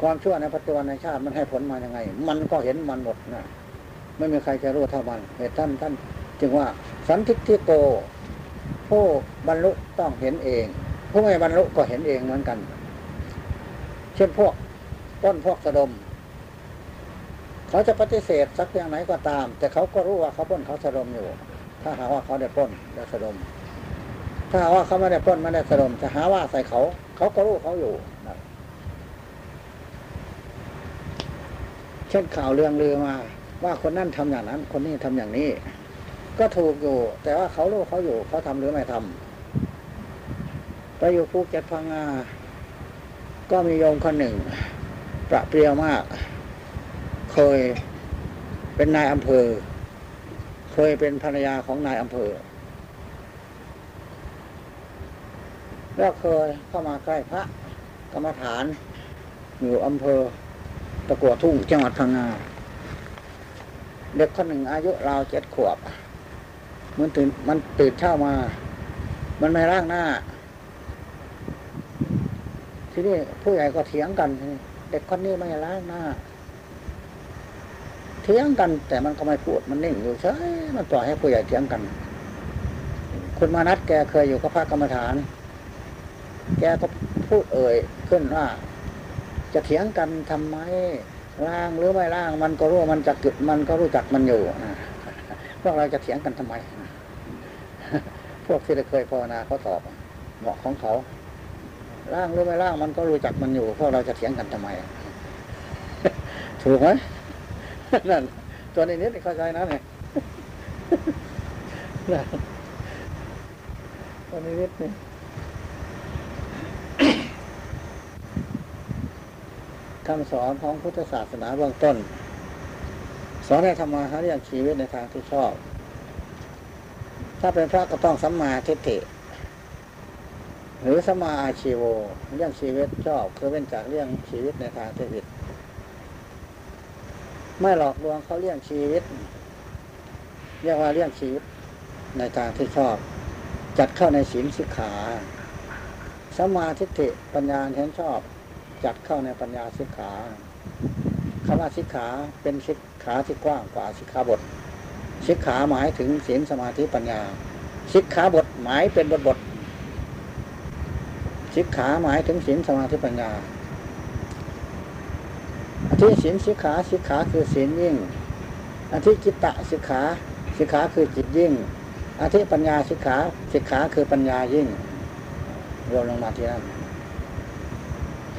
[SPEAKER 1] ความชั่วในปัจจุบันในชาติมันให้ผลมายังไง มันก็เห็นมันหมดนะ ไม่มีใครจะรู้เท่ามันเหตุท่านท่าน จึงว่าสันทิฏฐิโก ผู้บรรลุต้องเห็นเอง ผู้ไม่บรรลุก็เห็นเองเหมือนกัน เช่นพวกต้นพวกสะดม เขาจะปฏิเสธสักอย่างไหนก็ตาม แต่เขาก็รู้ว่าเขาป้นเขาสะดมอยู่ ถ้าหาว่าเขาได้ป้นได้สะดม ถ้าหาว่าเขาไม่ได้ป้นไม่ได้สะดมจะหาว่าใส่เขา เขาก็รู้เขาอยู่นะเช่นข่าวเรื่องลือมา ว่าคนนั้นทำอย่างนั้น คนนี้ทำอย่างนี้ ก็ถูกอยู่ แต่ว่าเขารู้เขาอยู่เขาทำหรือไม่ทำไปอยู่ภูเก็ตพังงา ก็มีโยมคนหนึ่ง ประเปรียวมาก เคยเป็นนายอำเภอ เคยเป็นภรรยาของนายอำเภอแล้วเคยเข้ามาใกล้พระกรรมฐาน อยู่อำเภอตะกัวทุ่งจังหวัดพังงา เด็กคนหนึ่งอายุราวเจ็ดขวบ มันตื่นมันตื่นเช้ามา มันไม่ร่างหน้า ทีนี้ผู้ใหญ่ก็เถียงกัน เด็กคนนี้ไม่ล้างหน้า เถียงกัน แต่มันก็ไม่พูดมันนิ่งอยู่ใช่มันปล่อยให้ผู้ใหญ่เถียงกัน คุณมานัดแกเคยอยู่กับพระกรรมฐาน แกก็พูดเอ่ยขึ้นว่า จะเถียงกันทำไม ล่างหรือไม่ล่างมันก็รู้มันจักจุดมันก็รู้จักมันอยู่พวกเราจะเถียงกันทำไม พวกที่เคยภาวนาเขาตอบเหมาะของเขาล่างหรือไม่ล่างมันก็รู้จักมันอยู่พวกเราจะเถียงกันทำไม ถูกไหมนั่นตัวนี้นิดเข้าใจนะเนี่ยนั่นตัวนี้นิดนี่ คำสอนของพุทธศาสนาเบื้องต้น สอนให้ทำมาหาเรื่องชีวิตในทางที่ชอบ ถ้าเป็นพระก็ต้องสัมมาทิฏฐิหรือสัมมาอาชีโวเรื่องชีวิตชอบคือเป็นจากเรื่องชีวิตในทางที่ผิดไม่หลอกลวงเขาเรื่องชีวิต เรียกว่าเรื่องชีวิตในทางที่ชอบ จัดเข้าในศีลสิกขาสัมมาทิฏฐิปัญญาเห็นชอบ จัดเข้าในปัญญาสิกขาคำว่าสิกขาเป็นสิกขาที่กว้างกว่าสิกขาบทสิกขาหมายถึงศีลสมาธิปัญญาสิกขาบทหมายเป็นบทบทสิกขาหมายถึงศีลสมาธิปัญญาอธิศีลสิกขาสิกขาคือศีลยิ่งอธิจิตตะสิกขาสิกขาคือจิตยิ่งอธิปัญญาสิกขาสิกขาคือปัญญายิ่งรวมลงมาที่นั่น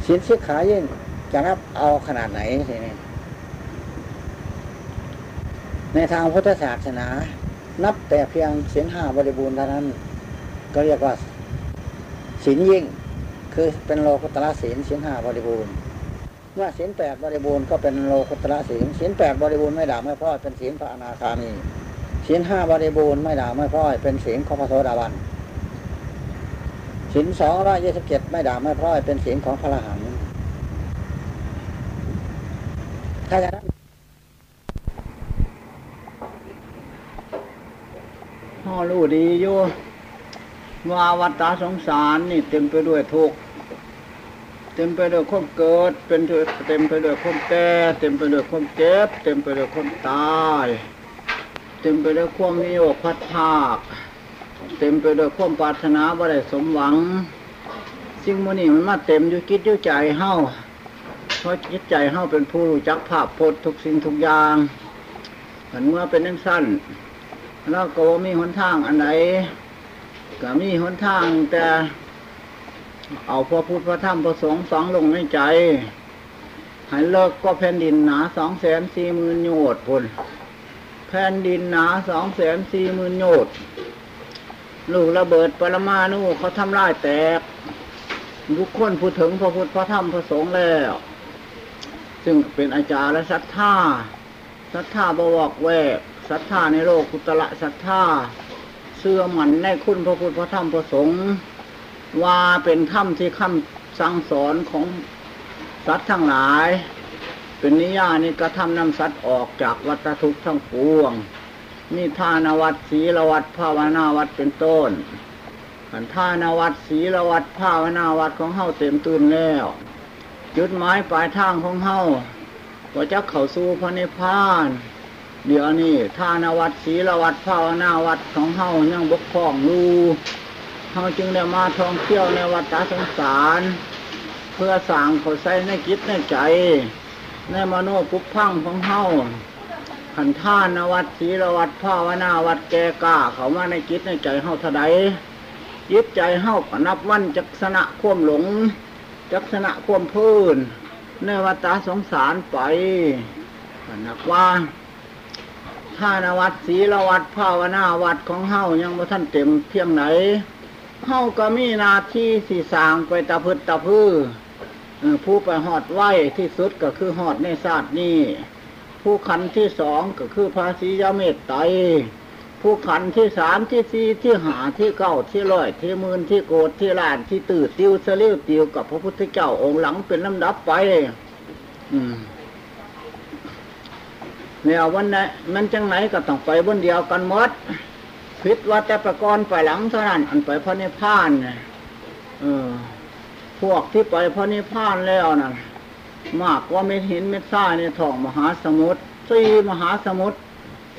[SPEAKER 1] ศีลสิกขายิ่งจะนับเอาขนาดไหนทีนี้ในทางพุทธศาสนา นับแต่เพียงศีลห้าบริบูรณ์เท่านั้น ก็เรียกว่าศีลยิ่ง คือเป็นโลกุตระศีลศีลห้าบริบูรณ์เมื่อศีลแปดบริบูรณ์ก็เป็นโลกุตระศีลศีลแปดบริบูรณ์ไม่ด่าไม่พร้อยเป็นศีลพระอนาคามีศีลห้าบริบูรณ์ไม่ด่าไม่พร้อยเป็นศีลของพระโสดาบัน ศีลสองร้อยยี่สิบเจ็ดไม่ด่าไม่พร้อยเป็นศีลของพระอรหันต์ถ้าอย่างนั้นพ่อรู้ดีอยู่ว่าวัฏสงสารนี่เต็มไปด้วยทุกข์เต็มไปด้วยความเกิด เป็นเต็มไปด้วยความแก่เต็มไปด้วยความเจ็บ เต็มไปด้วยความตาย เต็มไปด้วยความมีอกพัดภาค เต็มไปด้วยความปรารถนาบ่ได้สมหวัง สิ่งโมนี่มันมาเต็มอยู่คิดอยู่ใจเฮาเพราะจิตใจเฮาเป็นผู้รู้จักภาพพจน์ทุกสิ่งทุกอย่างเหมือนเมื่อเป็นนังสั้นแล้วก็บ่มีหนทางอันไหนก็มีหนทางแต่เอาพระพุทธพระธรรมพระสงฆ์สองลงในใจให้เลิกก็แผ่นดินหนาสองแสนสี่หมื่นโยชน์พุ่น
[SPEAKER 4] แผ่นดินหนาสองแสนสี่หมื่นโยชน์ ลูกระเบิดปรมาณูเขาทำลายแตกทุกคนพูดถึงพระพุทธพระธรรมพระสงฆ์แล้ว ซึ่งเป็นอาจารย์และศรัทธาศรัทธาบวกแวกศรัทธาในโลกกุตละศรัทธาเสื่อมันในคุณพระพุทธพระธรรมพระสงฆ์ว่าเป็นธรรมที่คำสั่งสอนของสัตว์ทั้งหลาย เป็นนิยานิกระทำนำสัตว์ออกจากวัฏทุกข์ทั้งปวง มีทานวัดศีลวัดภาวนาวัดเป็นต้นขันทานวัดศีลวัดภาวนาวัดของเฮาเต็มตื่นแล้ว จุดหมายปลายทางของเฮาว่าจะเข้าสู่พระนิพพาน เดี๋ยวนี้ทานวัดศีลวัดภาวนาวัดของเฮายังบกพร่องอยู่เฮาจึงได้มาท่องเที่ยวในวัฏสงสาร เพื่อสร้างเขาใส่ในจิตในใจ ในมโนปุพพังของเฮา ขันท่านวัดศีลวัดภาวนาวัดแกกล้าเขามาในจิตในใจเฮาท่าใดจิตใจเฮาก็นับวันจักษณะควมหลง จักษณะควมพื้นในวัฏสงสารไปก็นักว่าท่านวัดศีลวัดภาวนาวัดของเฮายังบ่ท่านเต็มเพียงไหนเฮาก็มีหนาที่สีสางไปตะพึดตะพื้ผู้ไปหอดไหวที่สุดก็คือหอดในศาสตร์นี้ ผู้ขันที่สองก็คือภาษียาเมตไตผู้ขันที่สามที่สี่ที่หาที่เก้าที่ร้อยที่หมื่นที่โกดที่ล้านที่ตื่นติวเสลียวติวกับพระพุทธเจ้าองค์หลังเป็นลำดับไป อืมเนี่ยวันไหนมันจังไหนก็ต้องไปบนเดียวกันหมดพิษว่าแต่ประกรไปหลังเท่านั้นอันไปพระนิพพานเนี่ยพวกที่ไปพระนิพพานแล้วนั่น มากกว่าเม็ดหินเม็ดทรายในท้องมหาสมุทรสี่มหาสมุทร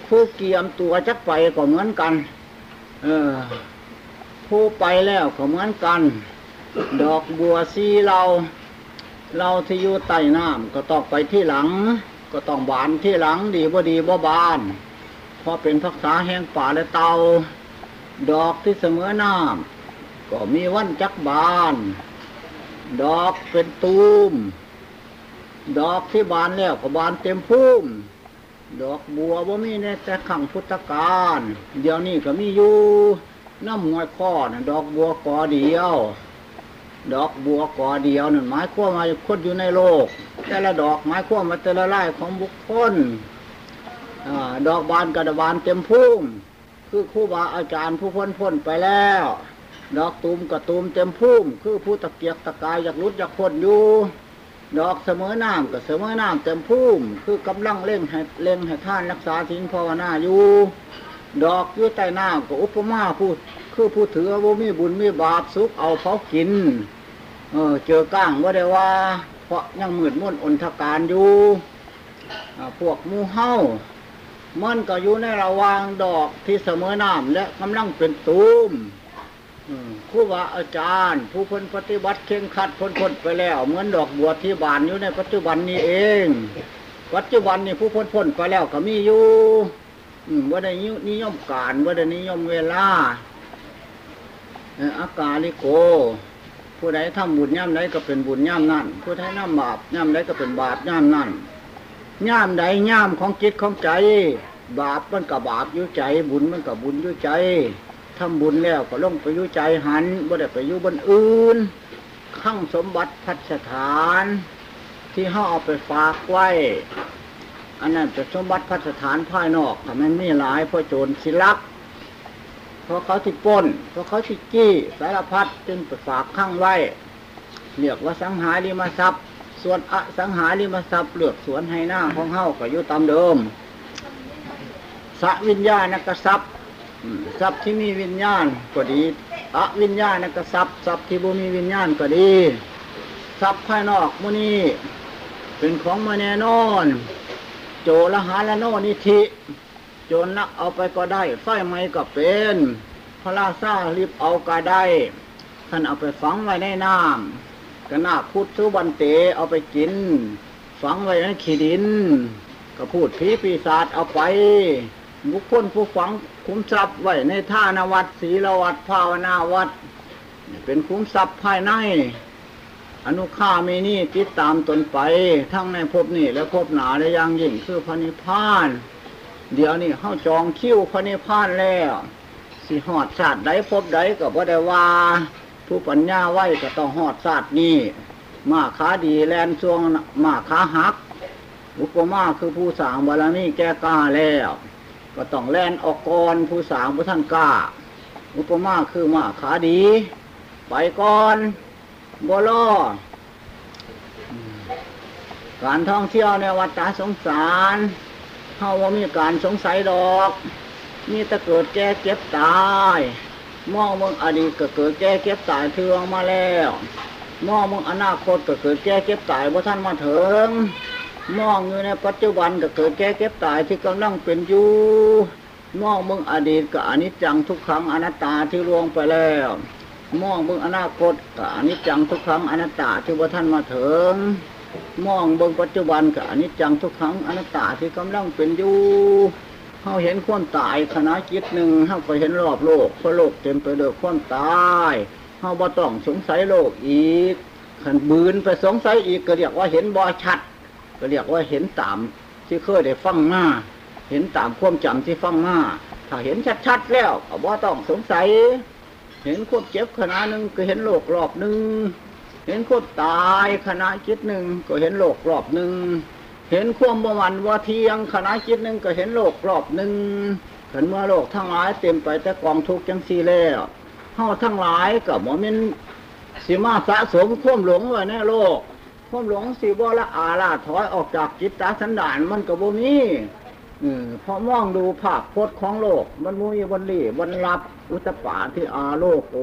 [SPEAKER 4] ผู้เกียมตัวจักไปก็เหมือนกัน เออ ผู้ไปแล้วก็เหมือนกัน ดอกบัวซีเรา เราที่อยู่ใต้น้ำก็ต้องไปที่หลัง ก็ต้องบานที่หลังดีบ่ดีบ่บานเพราะเป็นพักษาแห่งป่าและเตา ดอกที่เสมอน้ำก็มีวันจักบาน ดอกเป็นตูม ดอกที่บานแล้วก็บานเต็มพุ่มดอกบัวบ่ามีในแต่ขังพุทธกาลเดี๋ยวนี้ก็มีอยู่น้ำมวยข้อนะดอกบัวกอเดียว ดอกบัวกอเดียวนั่นหมายความว่าคนอยู่ในโลก แต่ละดอกหมายความว่าแต่ละไร่ของบุคคลอดอกบานกระบานเต็มพุ่มคือครูบาอาจารย์ผู้พ้นพ้นไปแล้ว ดอกตูมกระตูมเต็มพุ่มคือผู้ตะเกียกตะกายอยากรุดอยากพ้นอยู่ ดอกเสมอน้ำกับเสมอน้ำเต็มพุ่มคือกำลังเล่งให้เล่งให้ท่านรักษาศีลภาวนาอยู่ดอกอยู่ใต้น้ำก็อุปมาพูดคือผู้ถือว่ามีบุญมีบาปสุขเอาเผากิน เออ เจอก้างว่าได้ว่า เพราะยังมืดมุ่นอนทการอยู่พวกมูเฮ้ามันก็อยู่ในระวางดอกที่เสมอน้ำและกำลังเป็นตูม ครูบาอาจารย์ ผู้คนปฏิบัติเข่งขัดพ้นพ้นไปแล้ว เหมือนดอกบัวที่บานอยู่ในปัจจุบันนี้เอง ปัจจุบันนี้ผู้พ้นพ้นไปแล้วก็มีอยู่ว่าได้นิยมการว่าได้นิยมเวลาอากาลิโก ผู้ใดทำบุญย่ำใดก็เป็นบุญย่ำนั่น ผู้ใดน้ำบาปย่ำใดก็เป็นบาปย่ำนั่นย่ำใดย่ำของจิตของใจ บาปมันกับบาปอยู่ใจ บุญมันกับบุญอยู่ใจ ทำบุญแล้วก็ลงไปยู่ใจหันบ่ได้ไปยู่บนอื่นข้างสมบัติพัสถาน ที่เขาเอาไปฝากไว้ อันนั้นเป็นสมบัติพัสถานภายนอกแต่มันมีหลายเพราะโจรสิลักเพราะเขาที่ป้น เพราะเขาที่จี้สารพัดจึงไปฝากข้างไว้เรียกว่าสังหาริมทรัพย์ ส่วนอสังหาริมทรัพย์เลือกสวนให้หน้าของเฮาก็อยู่ตามเดิมสวิญญาณกทรัพย์ ทรัพย์ที่มีวิญญาณก็ดีอวิญญาณนั่นก็ทรัพย์ทรัพย์ที่บ่มีวิญญาณก็ดี ทรัพย์ภายนอกมุนี่เป็นของมาแน่นอน โจรหาละโนนิธิ โจรนักเอาไปก็ได้ไฟไหม้ก็เป็น พระราชารีบเอาก็ได้ท่านเอาไปฝังไว้ในน้ำกระนาคพุทธุบันเตเอาไปกิน ฝังไว้ในขี้ดิน ก็พูดผีปีศาจเอาไป บุคคลผู้ฝังคุ้มทรัพย์ไว้ในท่านวัดศีลวัดภาวนาวัด เป็นคุ้มทรัพย์ภายใน อนุค่ามีนี่ติดตามตนไป ทั้งในภพนี้และภพหนาและยังยิ่งคือพระนิพพาน เดี๋ยวนี้เฮาจองคิวพระนิพพานแล้วสิหอดศาสตร์ใดพบใดก็บ่ได้ว่า ผู้ปัญญาไว้ก็ต้องหอดศาสตร์นี้มาขาดีแลนช่วงมาขาหักอุปมาคือผู้สางบารมีแก่กล้าแล้ว ก็ต้องแล่นออกก่อนผู้สางผู้ท่านกล้าอุปมาคือมาขาดี ไปก่อนบ่รอการท่องเที่ยวในวัดตาสงสารเฮาว่ามีการสงสัยดอกมีต่เกิดแก่เก็บตายมองมืองอดีตก็เกิดแก่เก็บตายเทืองมาแล้วมองมืองอนาคตก็เกิดแก่เก็บตายว่าท่านมาถึง มองอยู่ในปัจจุบันก็เกิดแก่เก็บตายที่กำลังเป็นอยู่มองเมืองอดีตก็อนิจจังทุกครั้งอนัตตาที่ล่วงไปแล้วมองเมืองอนาคตก็อนิจจังทุกครั้งอนัตตาที่ว่าท่านมาถึงมองเบื้องปัจจุบันก็อนิจจังทุกครั้งอนัตตาที่กำลังเป็นอยู่เขาเห็นคนตายขณะจิตหนึ่งเขาก็เห็นรอบโลกเพราะโลกเต็มไปด้วยคนตายเขาบ่ต้องสงสัยโลกอีกขันบืนไปสงสัยอีกก็เรียกว่าเห็นบ่ชัด ก็เรียกว่าเห็นตามที่เคยได้ฟังมาเห็นตามความจำที่ฟังมาถ้าเห็นชัดๆแล้วก็บ่ต้องสงสัย เห็นคนเจ็บขณะหนึ่งก็เห็นโลกรอบหนึ่งเห็นคนตายขณะจิตหนึ่งก็เห็นโลกรอบหนึ่งเห็นความประมันว่าเที่ยงขณะจิตหนึ่งก็เห็นโลกรอบหนึ่งเห็นเมื่อโลกทั้งหลายเต็มไปแต่กองทุกข์จังสีแล้วเฮาทั้งหลายกับหมอมินสิมาสะสมควมหลงไว้ในโลก ความหลงสีบ่ละอาลาถอยออกจากจิตตาสันดานมันกับ่มีเออพอมองดูภาพพจน์ของโลก มันมุยวันลีวันรับอุตตปาที่อาโลกโอ